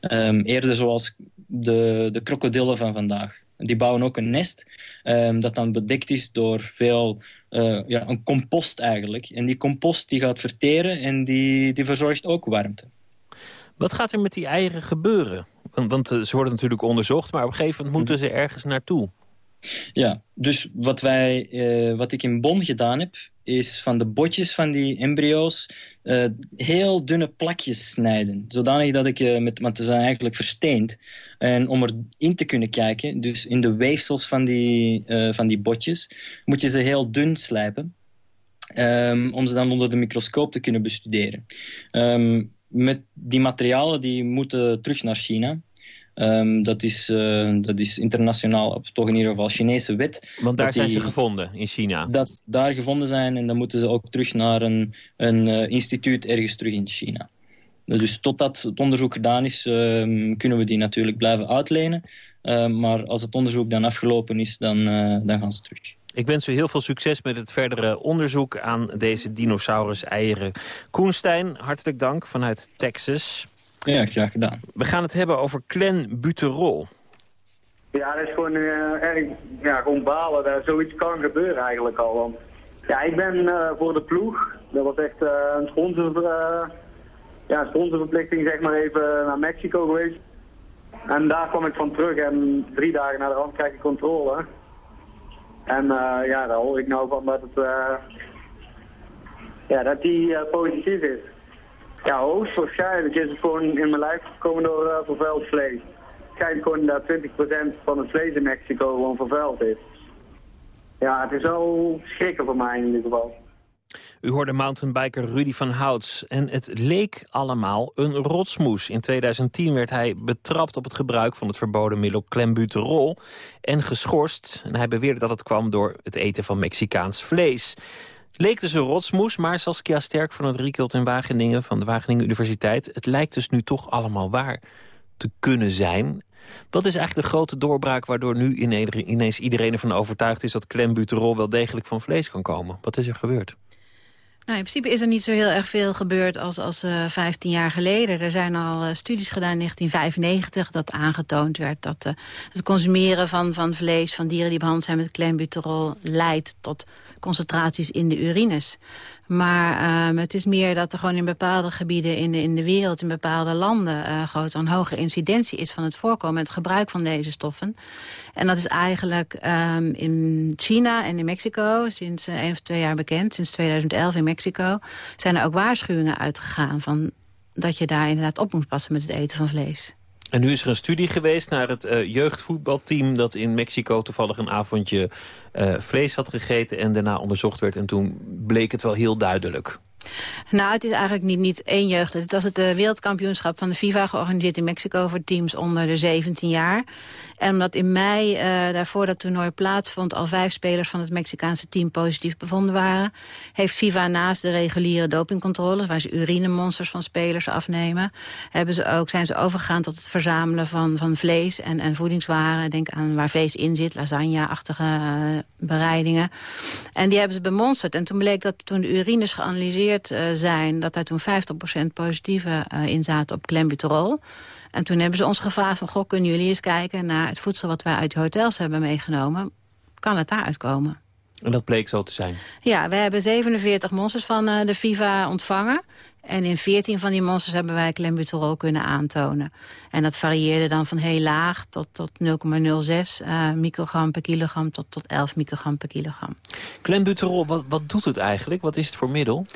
Um, eerder zoals de, de krokodillen van vandaag. Die bouwen ook een nest um, dat dan bedekt is door veel, uh, ja, een compost eigenlijk. En die compost die gaat verteren en die, die verzorgt ook warmte. Wat gaat er met die eieren gebeuren? Want, want uh, ze worden natuurlijk onderzocht, maar op een gegeven moment moeten ze ergens naartoe. Ja, dus wat, wij, uh, wat ik in Bonn gedaan heb, is van de botjes van die embryo's uh, heel dunne plakjes snijden. Zodanig dat ik, uh, met, want ze zijn eigenlijk versteend. En om erin te kunnen kijken, dus in de weefsels van die, van die botjes, moet je ze heel dun slijpen. Um, om ze dan onder de microscoop te kunnen bestuderen. Um, met die materialen die moeten terug naar China. Um, dat, is, uh, dat is internationaal, of toch in ieder geval Chinese wet. Want daar zijn die, ze gevonden, in China? Dat daar gevonden zijn en dan moeten ze ook terug naar een, een uh, instituut ergens terug in China. Dus totdat het onderzoek gedaan is, uh, kunnen we die natuurlijk blijven uitlenen. maar als het onderzoek dan afgelopen is, dan, dan gaan ze terug. Ik wens u heel veel succes met het verdere onderzoek aan deze dinosaurus-eieren. Koenstein, hartelijk dank vanuit Texas. Ja, graag gedaan. We gaan het hebben over clenbuterol. Ja, dat is gewoon uh, erg ja, gewoon balen dat zoiets kan gebeuren eigenlijk al. Want ja, ik ben uh, voor de ploeg, dat was echt uh, een sponsor, ja, sponsorverplichting zeg maar even naar Mexico geweest. En daar kwam ik van terug en drie dagen na de hand krijg ik controle. En ja, daar hoor ik nou van dat het, ja, dat die positief is. Ja, hoogstwaarschijnlijk is het gewoon in mijn lijf gekomen door uh, vervuild vlees. Het schijnt gewoon dat 20% van het vlees in Mexico gewoon vervuild is. Ja, het is wel schrikken voor mij in ieder geval. U hoorde mountainbiker Rudy van Houts. En het leek allemaal een rotsmoes. In 2010 werd hij betrapt op het gebruik van het verboden middel clenbuterol... en geschorst. En hij beweerde dat het kwam door het eten van Mexicaans vlees. Leek dus een rotsmoes, maar Saskia Sterk van het Riekelt in Wageningen... van de Wageningen Universiteit, het lijkt dus nu toch allemaal waar te kunnen zijn. Wat is eigenlijk de grote doorbraak waardoor nu ineens iedereen ervan overtuigd is... dat clenbuterol wel degelijk van vlees kan komen? Wat is er gebeurd? Nou, in principe is er niet zo heel erg veel gebeurd als, als uh, 15 jaar geleden. Er zijn al uh, studies gedaan in 1995 dat aangetoond werd... dat uh, het consumeren van, van vlees van dieren die behandeld zijn met clenbuterol... leidt tot concentraties in de urines. Maar um, het is meer dat er gewoon in bepaalde gebieden in de, in de wereld... in bepaalde landen uh, groot een hoge incidentie is van het voorkomen... en het gebruik van deze stoffen. En dat is eigenlijk um, in China en in Mexico sinds uh, één of twee jaar bekend. Sinds 2011 in Mexico zijn er ook waarschuwingen uitgegaan... van dat je daar inderdaad op moet passen met het eten van vlees. En nu is er een studie geweest naar het uh, jeugdvoetbalteam... dat in Mexico toevallig een avondje uh, vlees had gegeten... en daarna onderzocht werd. En toen bleek het wel heel duidelijk. Nou, het is eigenlijk niet, niet één jeugd. Het was het uh, wereldkampioenschap van de FIFA georganiseerd in Mexico... voor teams onder de 17 jaar. En omdat in mei, uh, daarvoor dat toernooi plaatsvond... al vijf spelers van het Mexicaanse team positief bevonden waren... heeft FIFA naast de reguliere dopingcontroles... waar ze urinemonsters van spelers afnemen... Hebben ze ook, zijn ze overgegaan tot het verzamelen van, van vlees en, en voedingswaren. Denk aan waar vlees in zit, lasagne-achtige uh, bereidingen. En die hebben ze bemonsterd. En toen bleek dat toen de urines geanalyseerd uh, zijn... dat daar toen 50% positieve in zaten op clenbuterol... En toen hebben ze ons gevraagd van... goh, kunnen jullie eens kijken naar het voedsel wat wij uit de hotels hebben meegenomen? Kan het daaruit komen? En dat bleek zo te zijn? Ja, we hebben 47 monsters van uh, de FIFA ontvangen. En in 14 van die monsters hebben wij clenbuterol kunnen aantonen. En dat varieerde dan van heel laag tot, tot 0,06 uh, microgram per kilogram... tot, tot 11 microgram per kilogram. Clenbuterol, wat, wat doet het eigenlijk? Wat is het voor middel?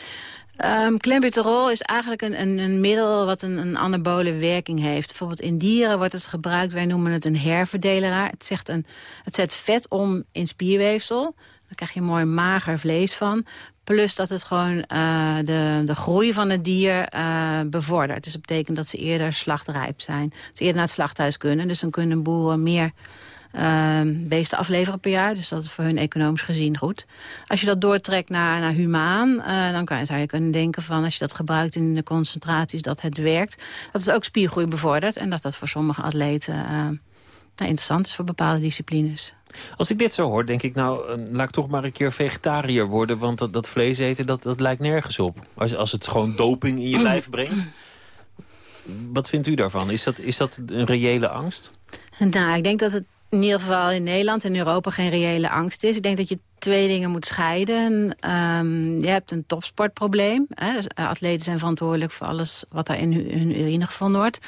Um, clenbuterol is eigenlijk een, een, een middel wat een, een, anabole werking heeft. Bijvoorbeeld in dieren wordt het gebruikt, wij noemen het een herverdeleraar. Het, zegt een, het zet vet om in spierweefsel. Daar krijg je mooi mager vlees van. Plus dat het gewoon uh, de, de groei van het dier uh, bevordert. Dus dat betekent dat ze eerder slachtrijp zijn. Ze eerder naar het slachthuis kunnen. Dus dan kunnen boeren meer uh, beesten afleveren per jaar. Dus dat is voor hun economisch gezien goed. Als je dat doortrekt naar, naar humaan, uh, dan kan, zou je kunnen denken van... als je dat gebruikt in de concentraties, dat het werkt. Dat het ook spiergroei bevordert. En dat dat voor sommige atleten uh, nou, interessant is voor bepaalde disciplines. Als ik dit zo hoor, denk ik, nou, laat ik toch maar een keer vegetariër worden. Want dat, dat vlees eten, dat, dat lijkt nergens op. Als, als het gewoon doping in je lijf brengt. Wat vindt u daarvan? Is dat, is dat een reële angst? Nou, ik denk dat het in ieder geval in Nederland en Europa geen reële angst is. Ik denk dat je twee dingen moet scheiden. Um, je hebt een topsportprobleem. Hè? Dus eh, atleten zijn verantwoordelijk voor alles wat daar in hun urine gevonden wordt.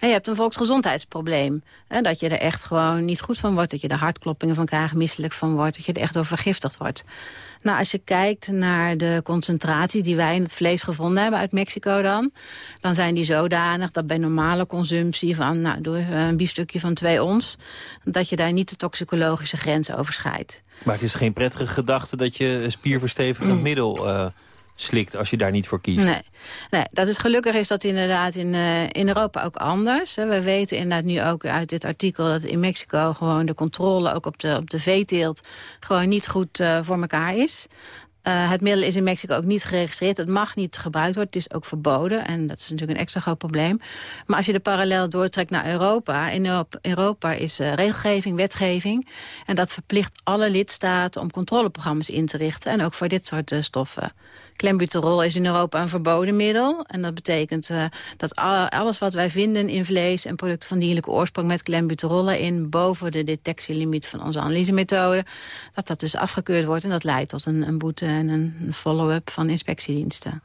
En je hebt een volksgezondheidsprobleem. Hè? Dat je er echt gewoon niet goed van wordt. Dat je er hartkloppingen van krijgt, misselijk van wordt. Dat je er echt door vergiftigd wordt. Nou, als je kijkt naar de concentraties die wij in het vlees gevonden hebben uit Mexico dan... dan zijn die zodanig dat bij normale consumptie van nou, door een biefstukje van 2 ons... dat je daar niet de toxicologische grens overschrijdt. Maar het is geen prettige gedachte dat je spierverstevigend mm. middel uh, slikt als je daar niet voor kiest. Nee, nee dat is gelukkig is dat inderdaad in, uh, in Europa ook anders. We weten inderdaad nu ook uit dit artikel dat in Mexico gewoon de controle ook op de, op de veeteelt gewoon niet goed uh, voor elkaar is. Uh, het middel is in Mexico ook niet geregistreerd. Het mag niet gebruikt worden. Het is ook verboden. En dat is natuurlijk een extra groot probleem. Maar als je de parallel doortrekt naar Europa. In Europa is uh, regelgeving, wetgeving. En dat verplicht alle lidstaten om controleprogramma's in te richten. En ook voor dit soort uh, stoffen. Klembuterol is in Europa een verboden middel. En dat betekent uh, dat alles wat wij vinden in vlees en producten van dierlijke oorsprong met klembuterol in boven de detectielimiet van onze analysemethode, dat dat dus afgekeurd wordt. En dat leidt tot een, een boete en een follow-up van inspectiediensten.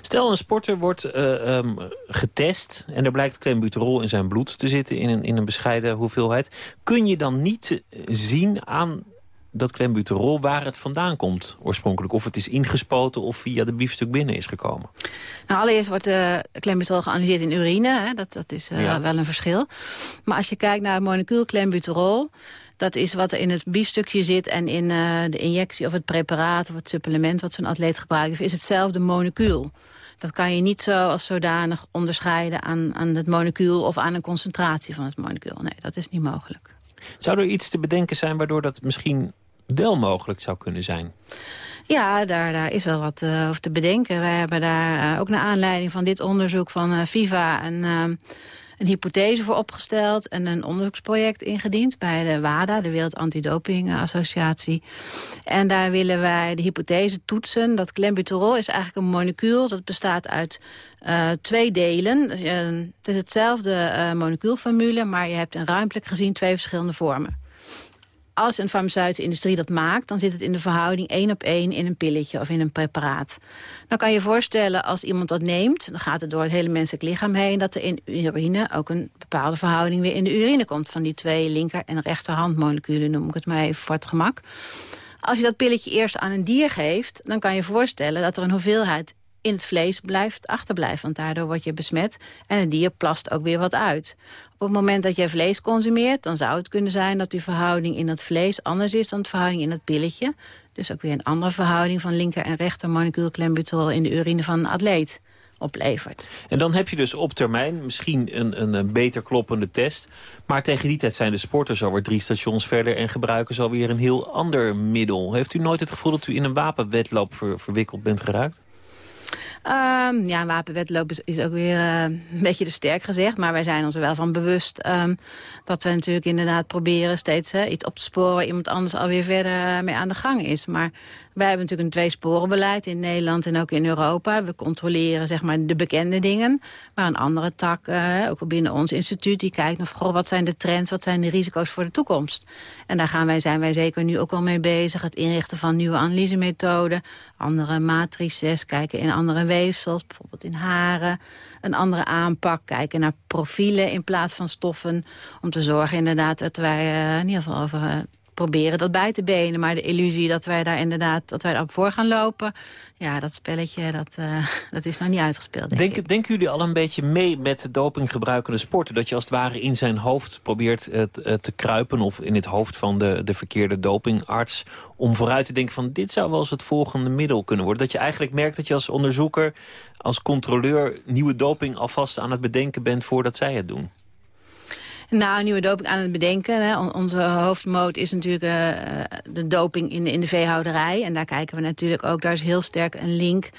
Stel, een sporter wordt uh, um, getest en er blijkt klembuterol in zijn bloed te zitten in een, in een bescheiden hoeveelheid. Kun je dan niet zien aan dat klembuterol waar het vandaan komt oorspronkelijk. Of het is ingespoten of via de biefstuk binnen is gekomen. Nou, allereerst wordt uh, klembuterol geanalyseerd in urine. Hè? Dat, dat is uh, ja. wel een verschil. Maar als je kijkt naar het molecuul klembuterol... Dat is wat er in het biefstukje zit en in uh, de injectie of het preparaat of het supplement wat zo'n atleet gebruikt, is hetzelfde molecuul. Dat kan je niet zo als zodanig onderscheiden aan, aan het molecuul of aan een concentratie van het molecuul. Nee, dat is niet mogelijk. Zou er iets te bedenken zijn waardoor dat misschien wel mogelijk zou kunnen zijn? Ja, daar, daar is wel wat uh, over te bedenken. Wij hebben daar uh, ook naar aanleiding van dit onderzoek van uh, FIFA... een, een hypothese voor opgesteld en een onderzoeksproject ingediend... bij de WADA, de Wereld Antidoping Associatie. En daar willen wij de hypothese toetsen dat klembuterol is eigenlijk een molecuul... dat bestaat uit twee delen. het is hetzelfde molecuulformule, maar je hebt in ruimtelijk gezien twee verschillende vormen als een farmaceutische industrie dat maakt... dan zit het in de verhouding één op één in een pilletje of in een preparaat. Dan kan je voorstellen, als iemand dat neemt... dan gaat het door het hele menselijk lichaam heen... dat er in urine ook een bepaalde verhouding weer in de urine komt... van die twee linker- en rechterhandmoleculen, noem ik het maar even voor het gemak. Als je dat pilletje eerst aan een dier geeft... dan kan je voorstellen dat er een hoeveelheid in het vlees blijft achterblijven. Want daardoor word je besmet en het dier plast ook weer wat uit. Op het moment dat je vlees consumeert, dan zou het kunnen zijn... dat die verhouding in het vlees anders is dan de verhouding in het pilletje. Dus ook weer een andere verhouding van linker en rechter molecuulklembuterol... in de urine van een atleet oplevert. En dan heb je dus op termijn misschien een, een, beter kloppende test. Maar tegen die tijd zijn de sporters alweer drie stations verder... en gebruiken ze alweer een heel ander middel. Heeft u nooit het gevoel dat u in een wapenwetloop ver, verwikkeld bent geraakt? Um, ja, wapenwetloop is, is ook weer uh, een beetje te sterk gezegd. Maar wij zijn ons er wel van bewust um, dat we natuurlijk inderdaad proberen steeds iets op te sporen... waar iemand anders alweer verder mee aan de gang is. Maar wij hebben natuurlijk een tweesporenbeleid in Nederland en ook in Europa. We controleren zeg maar de bekende dingen. Maar een andere tak, uh, ook binnen ons instituut, die kijkt naar... Goh, wat zijn de trends, wat zijn de risico's voor de toekomst? En daar gaan wij, zijn wij zeker nu ook al mee bezig. Het inrichten van nieuwe analysemethoden, andere matrices, kijken in andere weefsels, bijvoorbeeld in haren. Een andere aanpak, kijken naar profielen in plaats van stoffen. Om te zorgen inderdaad dat wij uh, in ieder geval over proberen dat bij te benen. Maar de illusie dat wij daar inderdaad dat wij daarop voor gaan lopen... ja, dat spelletje, dat, uh, dat is nog niet uitgespeeld, denk denken jullie al een beetje mee met dopinggebruikende sporten? Dat je als het ware in zijn hoofd probeert uh, te kruipen... of in het hoofd van de, de verkeerde dopingarts... om vooruit te denken van dit zou wel eens het volgende middel kunnen worden. Dat je eigenlijk merkt dat je als onderzoeker, als controleur... nieuwe doping alvast aan het bedenken bent voordat zij het doen. Nou, nieuwe doping aan het bedenken. Hè. Onze hoofdmoot is natuurlijk uh, de doping in de, in de veehouderij. En daar kijken we natuurlijk ook, daar is heel sterk een link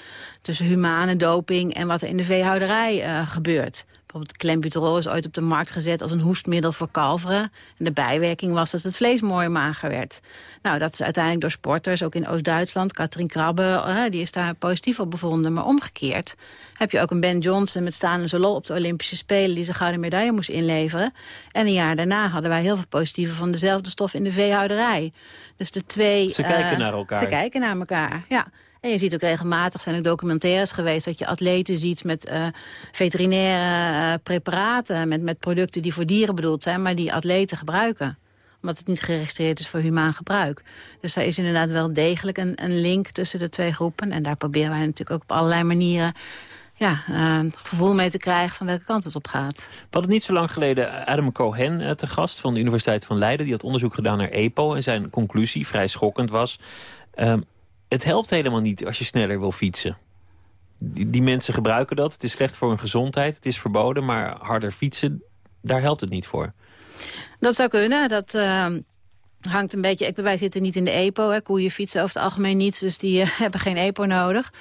tussen humane doping en wat er in de veehouderij uh, gebeurt. Bijvoorbeeld clenbuterol is ooit op de markt gezet als een hoestmiddel voor kalveren. En de bijwerking was dat het vlees mooi mager werd. Nou, dat is uiteindelijk door sporters, ook in Oost-Duitsland. Katrien Krabbe, uh, die is daar positief op bevonden. Maar omgekeerd heb je ook een Ben Johnson met Stan Zolol op de Olympische Spelen... die zijn gouden medaille moest inleveren. En een jaar daarna hadden wij heel veel positieve van dezelfde stof in de veehouderij. Dus de twee... Ze kijken uh, naar elkaar. Ze kijken naar elkaar, ja. Je ziet ook regelmatig, zijn ook documentaires geweest... dat je atleten ziet met uh, veterinaire uh, preparaten... Met, met producten die voor dieren bedoeld zijn... maar die atleten gebruiken omdat het niet geregistreerd is voor humaan gebruik. Dus daar is inderdaad wel degelijk een, een link tussen de twee groepen. En daar proberen wij natuurlijk ook op allerlei manieren ja, uh, gevoel mee te krijgen van welke kant het op gaat. We hadden niet zo lang geleden Adam Cohen uh, te gast van de Universiteit van Leiden. Die had onderzoek gedaan naar EPO en zijn conclusie vrij schokkend was... Uh, het helpt helemaal niet als je sneller wil fietsen. Die, mensen gebruiken dat. Het is slecht voor hun gezondheid. Het is verboden. Maar harder fietsen, daar helpt het niet voor. Dat zou kunnen. Dat uh, hangt een beetje... Wij zitten niet in de EPO. Hè. Koeien fietsen over het algemeen niet. Dus die uh, hebben geen EPO nodig.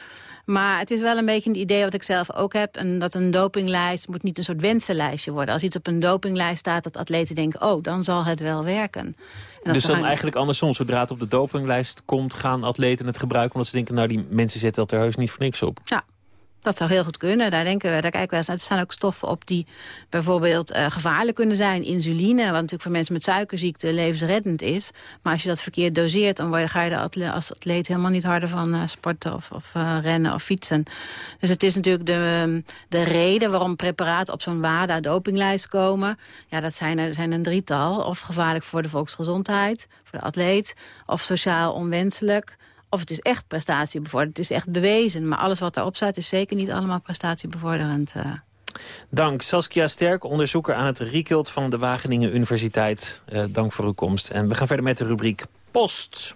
Maar het is wel een beetje een idee wat ik zelf ook heb. En dat een dopinglijst moet niet een soort wensenlijstje worden. Als iets op een dopinglijst staat, dat atleten denken... oh, dan zal het wel werken. Dus dan eigenlijk andersom, zodra het op de dopinglijst komt... gaan atleten het gebruiken omdat ze denken... nou, die mensen zetten dat er heus niet voor niks op. Ja, dat zou heel goed kunnen. Daar, denken we, daar kijken we eens naar. Er staan ook stoffen op die bijvoorbeeld uh, gevaarlijk kunnen zijn. Insuline, wat natuurlijk voor mensen met suikerziekte levensreddend is. Maar als je dat verkeerd doseert, dan word, ga je atle als atleet helemaal niet harder van uh, sporten of, of uh, rennen of fietsen. Dus het is natuurlijk de, de reden waarom preparaten op zo'n WADA dopinglijst komen. Ja, dat zijn er, zijn een drietal. Of gevaarlijk voor de volksgezondheid, voor de atleet. Of sociaal onwenselijk. Of het is echt prestatiebevorderend, het is echt bewezen. Maar alles wat daarop staat is zeker niet allemaal prestatiebevorderend. Uh. Dank Saskia Sterk, onderzoeker aan het RICULT van de Wageningen Universiteit. Uh, dank voor uw komst. En we gaan verder met de rubriek Post.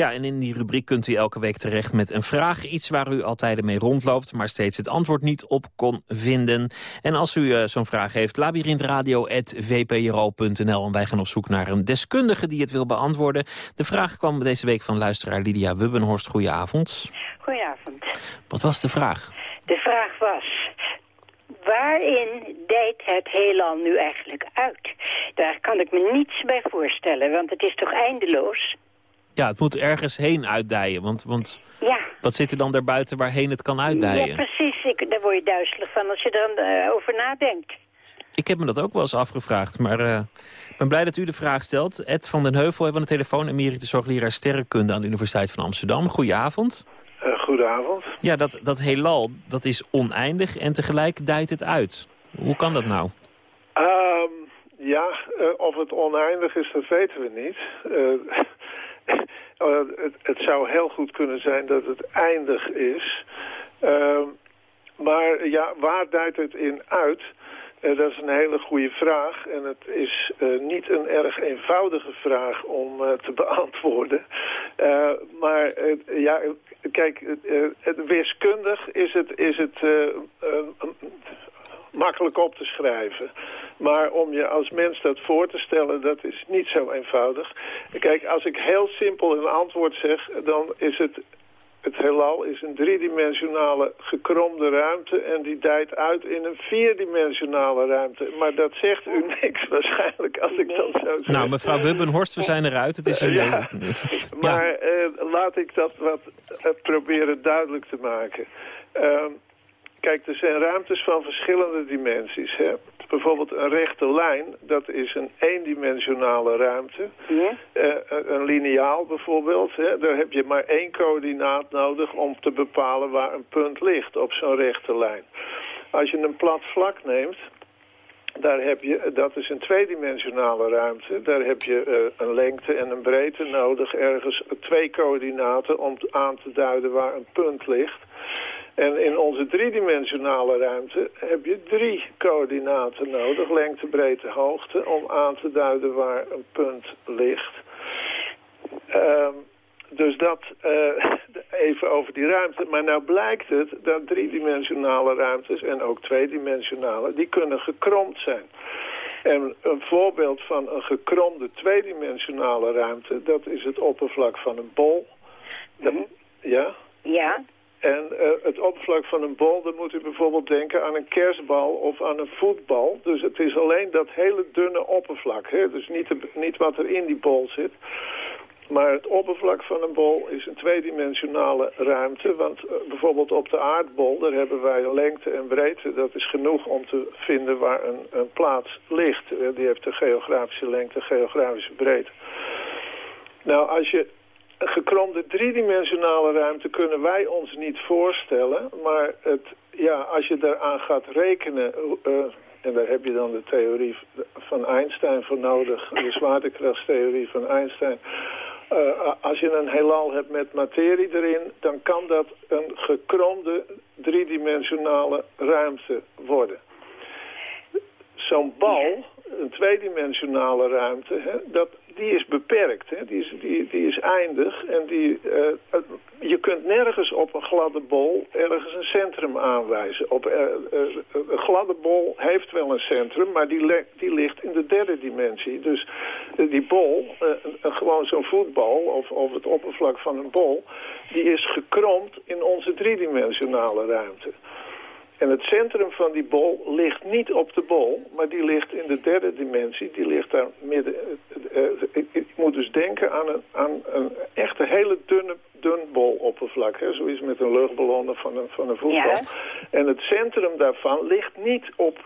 Ja, en in die rubriek kunt u elke week terecht met een vraag. Iets waar u altijd mee rondloopt, maar steeds het antwoord niet op kon vinden. En als u uh, zo'n vraag heeft, labyrinthradio.vpro.nl. En wij gaan op zoek naar een deskundige die het wil beantwoorden. De vraag kwam deze week van luisteraar Lydia Wubbenhorst. Goedenavond. Goedenavond. Wat was de vraag? De vraag was... Waarin dijt het heelal nu eigenlijk uit? Daar kan ik me niets bij voorstellen, want het is toch eindeloos? Ja, het moet ergens heen uitdijen. Want, want ja. wat zit er dan daarbuiten waarheen het kan uitdijen? Ja, precies. Ik, daar word je duizelig van als je er uh, over nadenkt. Ik heb me dat ook wel eens afgevraagd. Maar uh, ik ben blij dat u de vraag stelt. Ed van den Heuvel hebben aan de telefoon. Emeritus hoogleraar sterrenkunde aan de Universiteit van Amsterdam. Goedenavond. Uh, goedenavond. Ja, dat, dat heelal, dat is oneindig en tegelijk dijt het uit. Hoe kan dat nou? Um, ja, of het oneindig is, dat weten we niet. Uh, het, het, zou heel goed kunnen zijn dat het eindig is. Uh, maar ja, waar duidt het in uit? Uh, dat is een hele goede vraag. En het is niet een erg eenvoudige vraag om te beantwoorden. maar ja, kijk, wiskundig is het, is het makkelijk op te schrijven. Maar om je als mens dat voor te stellen, dat is niet zo eenvoudig. Kijk, als ik heel simpel een antwoord zeg, dan is het... Het heelal is een driedimensionale gekromde ruimte en die dijt uit in een vierdimensionale ruimte. Maar dat zegt u niks waarschijnlijk als ik dat zo zeg. Nou, mevrouw Wubbenhorst, we zijn eruit. Het is een... ja, maar uh, laat ik dat wat uh, proberen duidelijk te maken. Uh, Kijk, er zijn ruimtes van verschillende dimensies. Hè? bijvoorbeeld een rechte lijn, dat is een eendimensionale ruimte. Eh, een lineaal bijvoorbeeld, hè, daar heb je maar één coördinaat nodig om te bepalen waar een punt ligt op zo'n rechte lijn. Als je een plat vlak neemt, daar heb je, dat is een tweedimensionale ruimte. Daar heb je uh, een lengte en een breedte nodig. Ergens twee coördinaten om aan te duiden waar een punt ligt. En in onze driedimensionale ruimte heb je drie coördinaten nodig. Lengte, breedte, hoogte. Om aan te duiden waar een punt ligt. Um, dus dat uh, even over die ruimte. Maar nou blijkt het dat driedimensionale ruimtes en ook tweedimensionale... die kunnen gekromd zijn. En een voorbeeld van een gekromde tweedimensionale ruimte... dat is het oppervlak van een bol. Dat, Mhm. Ja? Ja. En uh, het oppervlak van een bol, dan moet u bijvoorbeeld denken aan een kerstbal of aan een voetbal. Dus het is alleen dat hele dunne oppervlak. Hè? Dus niet, niet wat er in die bol zit. Maar het oppervlak van een bol is een tweedimensionale ruimte. Want uh, bijvoorbeeld op de aardbol, daar hebben wij lengte en breedte. Dat is genoeg om te vinden waar een, een plaats ligt. Uh, die heeft de geografische lengte, geografische breedte. Nou, als je gekromde driedimensionale ruimte kunnen wij ons niet voorstellen. Maar het, ja, als je daaraan gaat rekenen... Uh, en daar heb je dan de theorie van Einstein voor nodig. De zwaartekrachtstheorie van Einstein. Uh, als je een heelal hebt met materie erin... dan kan dat een gekromde driedimensionale ruimte worden. Zo'n bal, een tweedimensionale ruimte... Hè, dat, die is beperkt, hè? Die, is, die, die is eindig. En die, uh, je kunt nergens op een gladde bol ergens een centrum aanwijzen. Op, uh, uh, een gladde bol heeft wel een centrum, maar die, die ligt in de derde dimensie. Dus die bol, gewoon zo'n voetbal of, of het oppervlak van een bol... die is gekromd in onze driedimensionale ruimte. En het centrum van die bol ligt niet op de bol, maar die ligt in de derde dimensie. Die ligt daar midden. Uh, uh, ik, ik, moet dus denken aan een, aan een echte hele dunne dun boloppervlak. Hè? Zoiets met een luchtballon van een, van een voetbal. Ja. En het centrum daarvan ligt niet op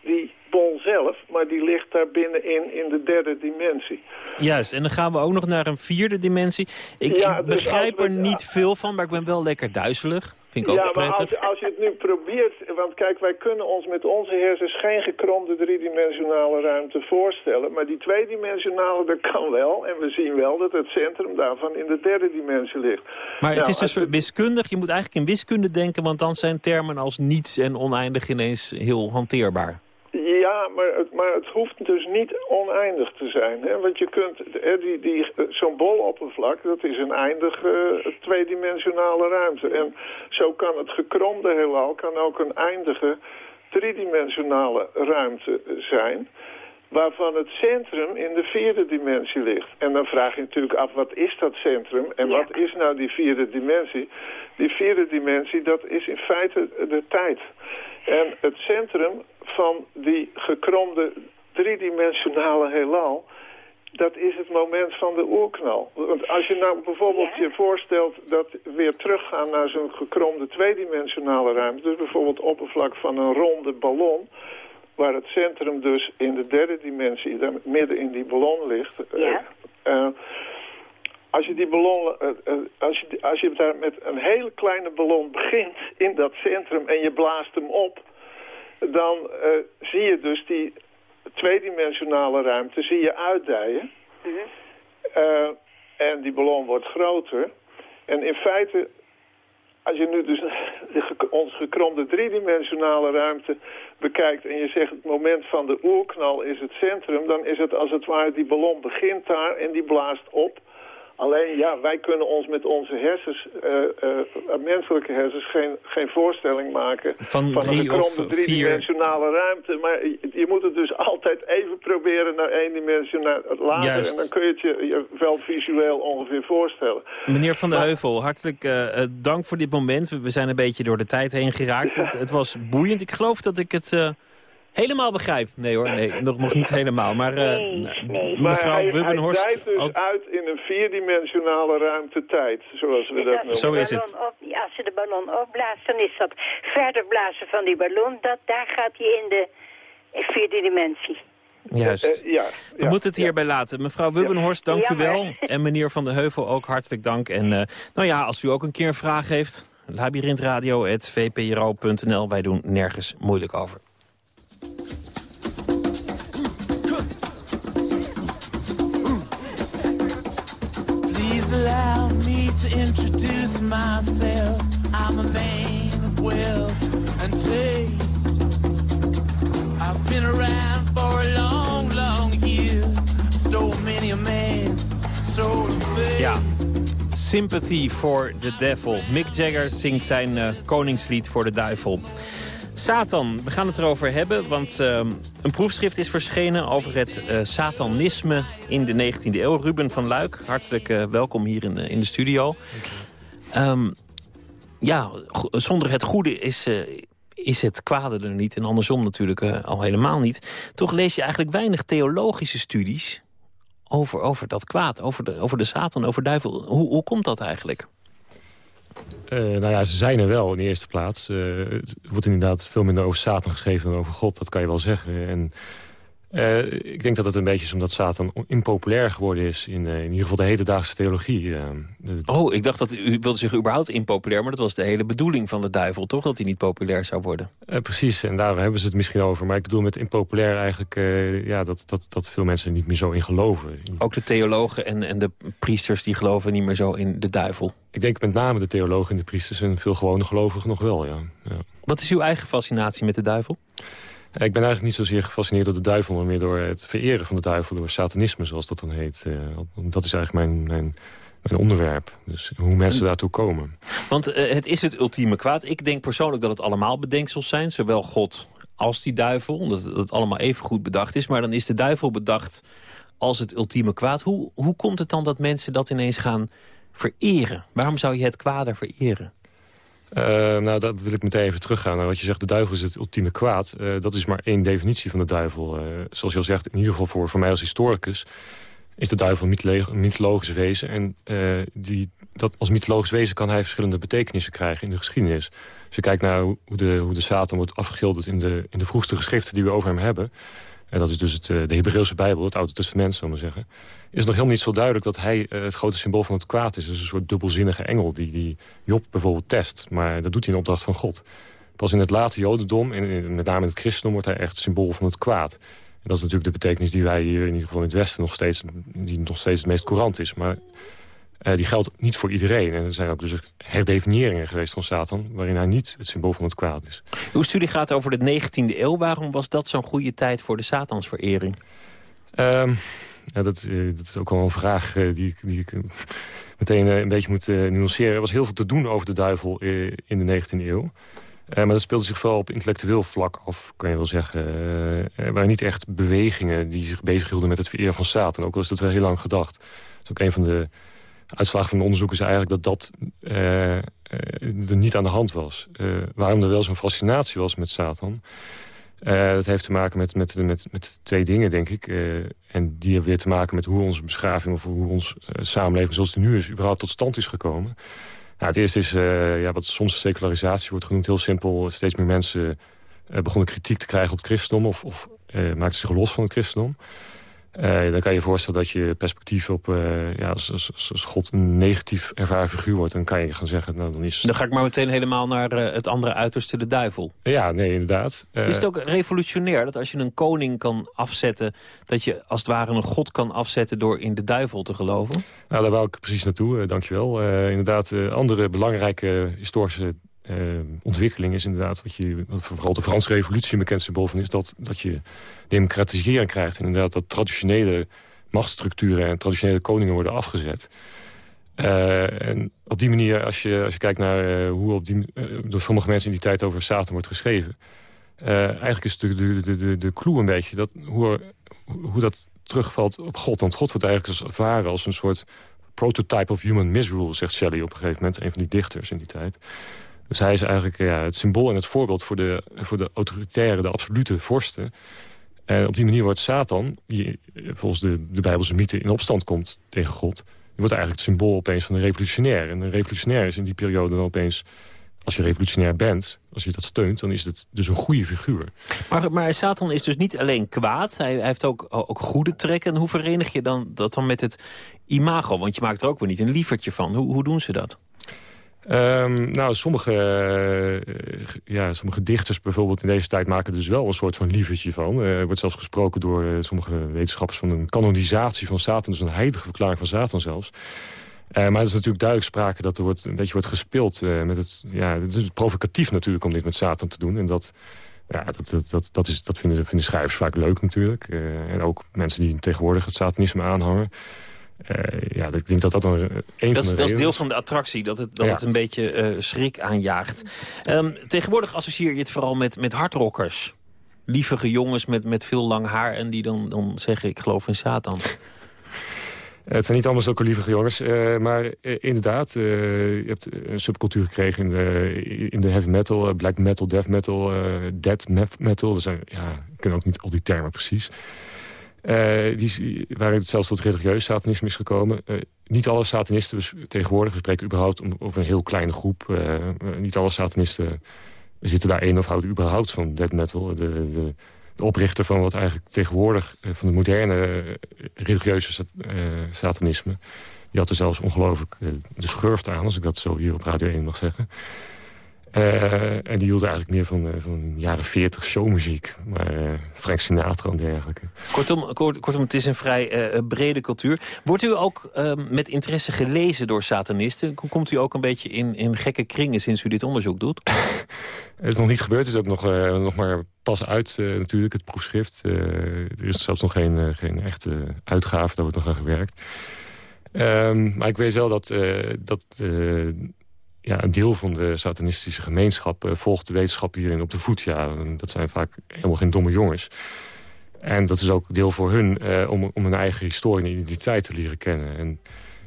die bol zelf, maar die ligt daar binnenin in de derde dimensie. Juist, en dan gaan we ook nog naar een vierde dimensie. Ik, ja, ik dus begrijp we, er niet ja. veel van, maar ik ben wel lekker duizelig. Vind ik ook ja, maar als, als je het nu probeert, want kijk, wij kunnen ons met onze hersens geen gekromde driedimensionale ruimte voorstellen. Maar die tweedimensionale, dat kan wel. En we zien wel dat het centrum daarvan in de derde dimensie ligt. Maar nou, het is dus het... wiskundig, je moet eigenlijk in wiskunde denken, want dan zijn termen als niets en oneindig ineens heel hanteerbaar. Ja, maar het, maar het hoeft dus niet oneindig te zijn. Hè? Want je kunt, hè, die, die, zo'n boloppervlak, dat is een eindige uh, tweedimensionale ruimte. En zo kan het gekromde heelal kan ook een eindige driedimensionale ruimte zijn waarvan het centrum in de vierde dimensie ligt. En dan vraag je natuurlijk af, wat is dat centrum? En ja. wat is nou die vierde dimensie? Die vierde dimensie, dat is in feite de tijd. En het centrum van die gekromde driedimensionale heelal... dat is het moment van de oerknal. Want als je nou bijvoorbeeld ja. je voorstelt dat weer teruggaan naar zo'n gekromde tweedimensionale ruimte... dus bijvoorbeeld oppervlak van een ronde ballon waar het centrum dus in de derde dimensie, daar midden in die ballon ligt. Ja. Uh, uh, als je die ballon, uh, als, je, als je daar met een hele kleine ballon begint in dat centrum en je blaast hem op, dan zie je dus die tweedimensionale ruimte zie je uitdijen. Mm -hmm. en die ballon wordt groter. En in feite als je nu dus onze gekromde driedimensionale ruimte bekijkt... en je zegt het moment van de oerknal is het centrum... dan is het als het ware die ballon begint daar en die blaast op... Alleen, ja, wij kunnen ons met onze hersens, uh, uh, menselijke hersens, geen, geen voorstelling maken van, van drie een gekromde driedimensionale ruimte. Maar je, je, moet het dus altijd even proberen naar eendimensionaal later. Juist. En dan kun je het je, je wel visueel ongeveer voorstellen. Meneer Van der maar, Heuvel, hartelijk uh, dank voor dit moment. We zijn een beetje door de tijd heen geraakt. Het, het, was boeiend. Ik geloof dat ik het... Helemaal begrijp. Nee hoor, nee, nog, nog niet helemaal. Maar, uh, nee, nee. maar mevrouw hij, Wubbenhorst... Hij dus ook... uit in een vierdimensionale ruimte-tijd, zoals we dat noemen. Zo is het. Op, als je de ballon opblaast, dan is dat verder blazen van die ballon. Dat, daar gaat hij in de vierde dimensie. Juist. ja, We moeten het hierbij laten. Mevrouw Wubbenhorst, dank Ja, u wel. En meneer Van der Heuvel ook hartelijk dank. En eh, nou ja, als u ook een keer een vraag heeft... labyrinthradio.vpro.nl. Wij doen nergens moeilijk over. Please allow me to introduce myself. I'm a man of wealth and taste. I've been around for a long, long year. Stole many a man's soul. Ja. Sympathy for the Devil. Mick Jagger zingt zijn eh, koningslied voor de duivel. Satan, we gaan het erover hebben, want eh, een proefschrift is verschenen over het eh, satanisme in de 19e eeuw. Ruben van Luik, hartelijk eh, welkom hier in, de- in de studio. Ehm, ja, zonder het goede is, eh, is het kwade er niet en andersom natuurlijk eh, al helemaal niet. Toch lees je eigenlijk weinig theologische studies over, over dat kwaad, over de, over de Satan, over duivel. Hoe, hoe komt dat eigenlijk? Eh, nou ja, ze zijn er wel in de eerste plaats. Eh, het wordt inderdaad veel minder over Satan geschreven dan over God. Dat kan je wel zeggen. En eh, ik denk dat het een beetje is omdat Satan impopulair geworden is... in, eh, in ieder geval de hedendaagse theologie. eh. De- Oh, ik dacht dat u wilde zich überhaupt impopulair... maar dat was de hele bedoeling van de duivel, toch? Dat hij niet populair zou worden. Precies, en daar hebben ze het misschien over. Maar ik bedoel met impopulair eigenlijk ja, dat, dat, dat veel mensen er niet meer zo in geloven. Ook de theologen en, en de priesters die geloven niet meer zo in de duivel. Ik denk met name de theologen en de priesters en veel gewone gelovigen nog wel, ja. ja. Wat is uw eigen fascinatie met de duivel? Eh, Ik ben eigenlijk niet zozeer gefascineerd door de duivel... maar meer door het vereren van de duivel, door satanisme, zoals dat dan heet. Eh, Dat is eigenlijk mijn, mijn, mijn onderwerp. Dus hoe mensen daartoe komen. Want eh, het is het ultieme kwaad. Ik denk persoonlijk dat het allemaal bedenksels zijn. Zowel God als die duivel. Omdat het- allemaal even goed bedacht is. Maar dan is de duivel bedacht als het ultieme kwaad. Hoe, hoe komt het dan dat mensen dat ineens gaan vereren? Waarom zou je het kwade vereren? Eh, nou, daar wil ik meteen even teruggaan wat je zegt. De duivel is het ultieme kwaad. Eh, dat is maar één definitie van de duivel. Eh, zoals je al zegt, in ieder geval voor, voor mij als historicus... is de duivel een mytholo- een mythologisch wezen. En die, dat, als mythologisch wezen kan hij verschillende betekenissen krijgen in de geschiedenis. Als je kijkt naar hoe de, hoe de Satan wordt afgeschilderd... in de, in de vroegste geschriften die we over hem hebben... en dat is dus het, de Hebreeuwse Bijbel, het Oude Testament, zullen maar zeggen... is nog helemaal niet zo duidelijk dat hij eh, het grote symbool van het kwaad is. Dus een soort dubbelzinnige engel die, die Job bijvoorbeeld test. Maar dat doet hij in opdracht van God. Pas in het late jodendom, en in- met name in het christendom... wordt hij echt symbool van het kwaad. En dat is natuurlijk de betekenis die wij hier in ieder geval in het Westen... nog steeds, die nog steeds het meest courant is. Maar eh, die geldt niet voor iedereen. En er zijn ook dus herdefiniëringen geweest van Satan... waarin hij niet het symbool van het kwaad is. Uw studie gaat over de 19e eeuw. Waarom was dat zo'n goede tijd voor de Satansverering? Ehm, ja, dat, eh, dat is ook wel een vraag eh, die, ik- die ik eh, meteen eh, een beetje moet eh, nuanceren. Er was heel veel te doen over de duivel eh, in de 19e eeuw. Eh, maar dat speelde zich vooral op intellectueel vlak af, kan je wel zeggen. Eh, er waren niet echt bewegingen die zich bezighielden met het vereren van Satan. Ook al is dat wel heel lang gedacht. Dat is ook een van de uitslagen van de onderzoek is eigenlijk dat dat eh, eh, er niet aan de hand was. Eh, waarom er wel zo'n fascinatie was met Satan... Eh, dat heeft te maken met, met, met, met twee dingen, denk ik. Eh, en die hebben weer te maken met hoe onze beschaving... of hoe onze samenleving zoals het nu is... überhaupt tot stand is gekomen. Nou, het eerste is eh, ja, wat soms secularisatie wordt genoemd. Heel simpel, steeds meer mensen eh, begonnen kritiek te krijgen op het christendom... of, of eh, maakten zich los van het christendom. Eh, dan kan je je voorstellen dat je perspectief op... eh, ja, als, als, als God een negatief ervaren figuur wordt... dan kan je gaan zeggen, nou, dan is... Dan ga ik maar meteen helemaal naar eh, het andere uiterste, de duivel. Ja, nee, inderdaad. Is het ook revolutionair dat als je een koning kan afzetten... dat je als het ware een god kan afzetten door in de duivel te geloven? Nou, daar wou ik precies naartoe, dankjewel. Inderdaad, andere belangrijke historische ontwikkeling is inderdaad... wat je, wat vooral de Franse revolutie een bekend symbool van is... dat, dat je democratisering krijgt. Inderdaad dat traditionele machtsstructuren en traditionele koningen worden afgezet. Eh, en op die manier, als je, als je kijkt naar eh, hoe op die, eh, door sommige mensen in die tijd over Satan wordt geschreven... eigenlijk is de, de, de, de, de clue een beetje dat, hoe, hoe dat terugvalt op God. Want God wordt eigenlijk als ervaren als een soort prototype of human misrule, zegt Shelley op een gegeven moment. Een van die dichters in die tijd. Dus hij is eigenlijk ja, het symbool en het voorbeeld voor de, voor de autoritaire, de absolute vorsten. En op die manier wordt Satan, die eh, volgens de, de Bijbelse mythe in opstand komt tegen God... die wordt eigenlijk het symbool opeens van een revolutionair. En een revolutionair is in die periode dan opeens als je revolutionair bent, als je dat steunt... dan is het dus een goede figuur. Maar, maar Satan is dus niet alleen kwaad. Hij, heeft ook, ook goede trekken. En hoe verenig je dan, dat dan met het imago? Want je maakt er ook weer niet een lievertje van. Hoe, hoe doen ze dat? Um, nou, sommige, uh, ja, sommige dichters bijvoorbeeld in deze tijd maken er dus wel een soort van lievertje van. Uh, er wordt zelfs gesproken door uh, sommige wetenschappers van een kanonisatie van Satan. Dus een heilige verklaring van Satan zelfs. Maar het is natuurlijk duidelijk sprake dat er wordt, een beetje wordt gespeeld met het... Ja, het is provocatief natuurlijk om dit met Satan te doen. En dat, ja, dat, dat, dat, dat, is, dat vinden, vinden schrijvers vaak leuk natuurlijk. En ook mensen die tegenwoordig het satanisme aanhangen. Ja, ik denk dat dat een, een dat van de is, Dat is deel van de attractie, dat het, dat ja. het een beetje schrik aanjaagt. Um, tegenwoordig associeer je het vooral met, met hardrockers. Lievige jongens met, met veel lang haar en die dan, dan zeggen ik geloof in Satan. Het zijn niet allemaal zulke lieve jongens. Uh, maar uh, inderdaad, uh, je hebt een subcultuur gekregen in de, in de heavy metal. black metal, death metal, dead metal. Dat zijn, ja, ik ken ook niet al die termen precies. Die, waarin het zelfs tot religieus satanisme is gekomen. niet alle satanisten, tegenwoordig, we spreken überhaupt over een heel kleine groep. niet alle satanisten zitten daar één of houden überhaupt van death metal. De, de, de oprichter van wat eigenlijk tegenwoordig... van de moderne religieuze satanisme... die had er zelfs ongelooflijk de schurft aan... als ik dat zo hier op Radio 1 mag zeggen. Uh, en die hield eigenlijk meer van, uh, van jaren 40 showmuziek. Maar uh, Frank Sinatra en dergelijke. Kortom, kort, kortom het is een vrij brede cultuur. Wordt u ook met interesse gelezen door satanisten? Komt u ook een beetje in, in gekke kringen sinds u dit onderzoek doet? Het is nog niet gebeurd. Het is ook nog, nog maar pas uit natuurlijk, het proefschrift. er is zelfs nog geen, geen echte uitgave, daar wordt nog aan gewerkt. Um, maar ik weet wel dat... dat ja, een deel van de satanistische gemeenschap uh, volgt de wetenschap hierin op de voet. Ja, dat zijn vaak helemaal geen domme jongens. En dat is ook deel voor hun uh, om, om hun eigen historie en identiteit te leren kennen. En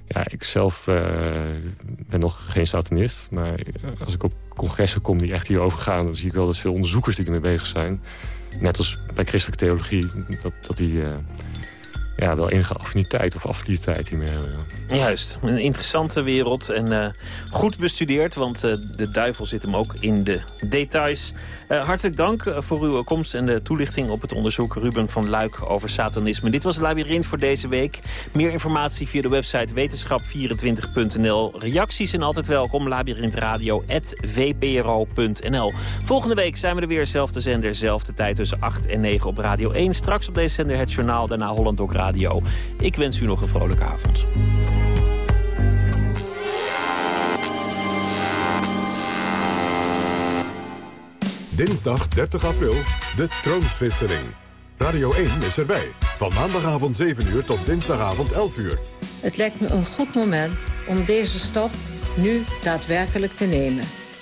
ja, ik zelf uh, ben nog geen satanist. Maar als ik op congressen kom die echt hierover gaan... dan zie ik wel dat veel onderzoekers die ermee bezig zijn... net als bij christelijke theologie, dat, dat die ja, wel enige affiniteit of affiniteit hiermee hebben. Juist, een interessante wereld en uh, goed bestudeerd, want uh, de duivel zit hem ook in de details. Uh, hartelijk dank voor uw komst en de toelichting op het onderzoek Ruben van Luik over satanisme. Dit was Labyrinth voor deze week. Meer informatie via de website wetenschap24.nl. Reacties zijn altijd welkom, labyrinthradio.vpro.nl. Volgende week zijn we er weer, zelfde zender, zelfde tijd tussen 8 en 9 op Radio 1. Straks op deze zender het journaal, daarna Holland Radio. Ik wens u nog een vrolijke avond. Dinsdag 30 april, de troonswisseling. Radio 1 is erbij. Van maandagavond 7 uur tot dinsdagavond 11 uur. Het lijkt me een goed moment om deze stap nu daadwerkelijk te nemen.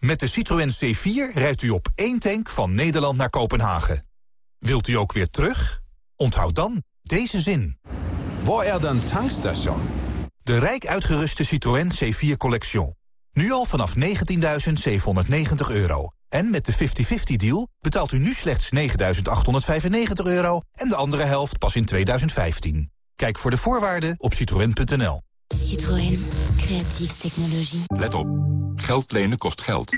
Met de Citroën C4 rijdt u op één tank van Nederland naar Kopenhagen. Wilt u ook weer terug? Onthoud dan deze zin. Waar er dan tankstation? De rijk uitgeruste Citroën C4 Collection. Nu al vanaf 19.790 euro. En met de 50-50 deal betaalt u nu slechts 9.895 euro... en de andere helft pas in 2015. Kijk voor de voorwaarden op citroën.nl. Citroën. Creatieve technologie. Let op. Geld lenen kost geld.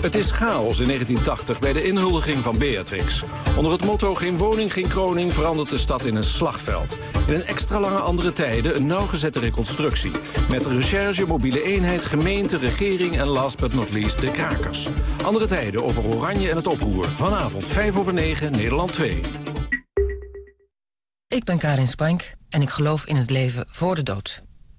Het is chaos in 1980 bij de inhuldiging van Beatrix. Onder het motto geen woning, geen kroning verandert de stad in een slagveld. In een extra lange andere tijden een nauwgezette reconstructie. Met recherche, mobiele eenheid, gemeente, regering en last but not least de krakers. Andere tijden over Oranje en het oproer. Vanavond 5 over 9, Nederland 2. Ik ben Karin Spank en ik geloof in het leven voor de dood.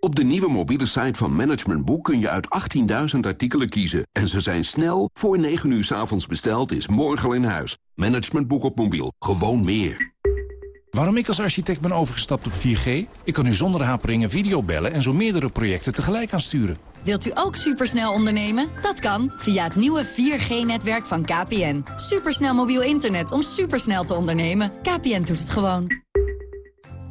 Op de nieuwe mobiele site van Management Boek kun je uit 18.000 artikelen kiezen. En ze zijn snel, voor 9 uur s avonds besteld, is morgen al in huis. Management Boek op mobiel, gewoon meer. Waarom ik als architect ben overgestapt op 4G? Ik kan nu zonder haperingen video bellen en zo meerdere projecten tegelijk aansturen. Wilt u ook supersnel ondernemen? Dat kan via het nieuwe 4G-netwerk van KPN. Supersnel mobiel internet om supersnel te ondernemen. KPN doet het gewoon.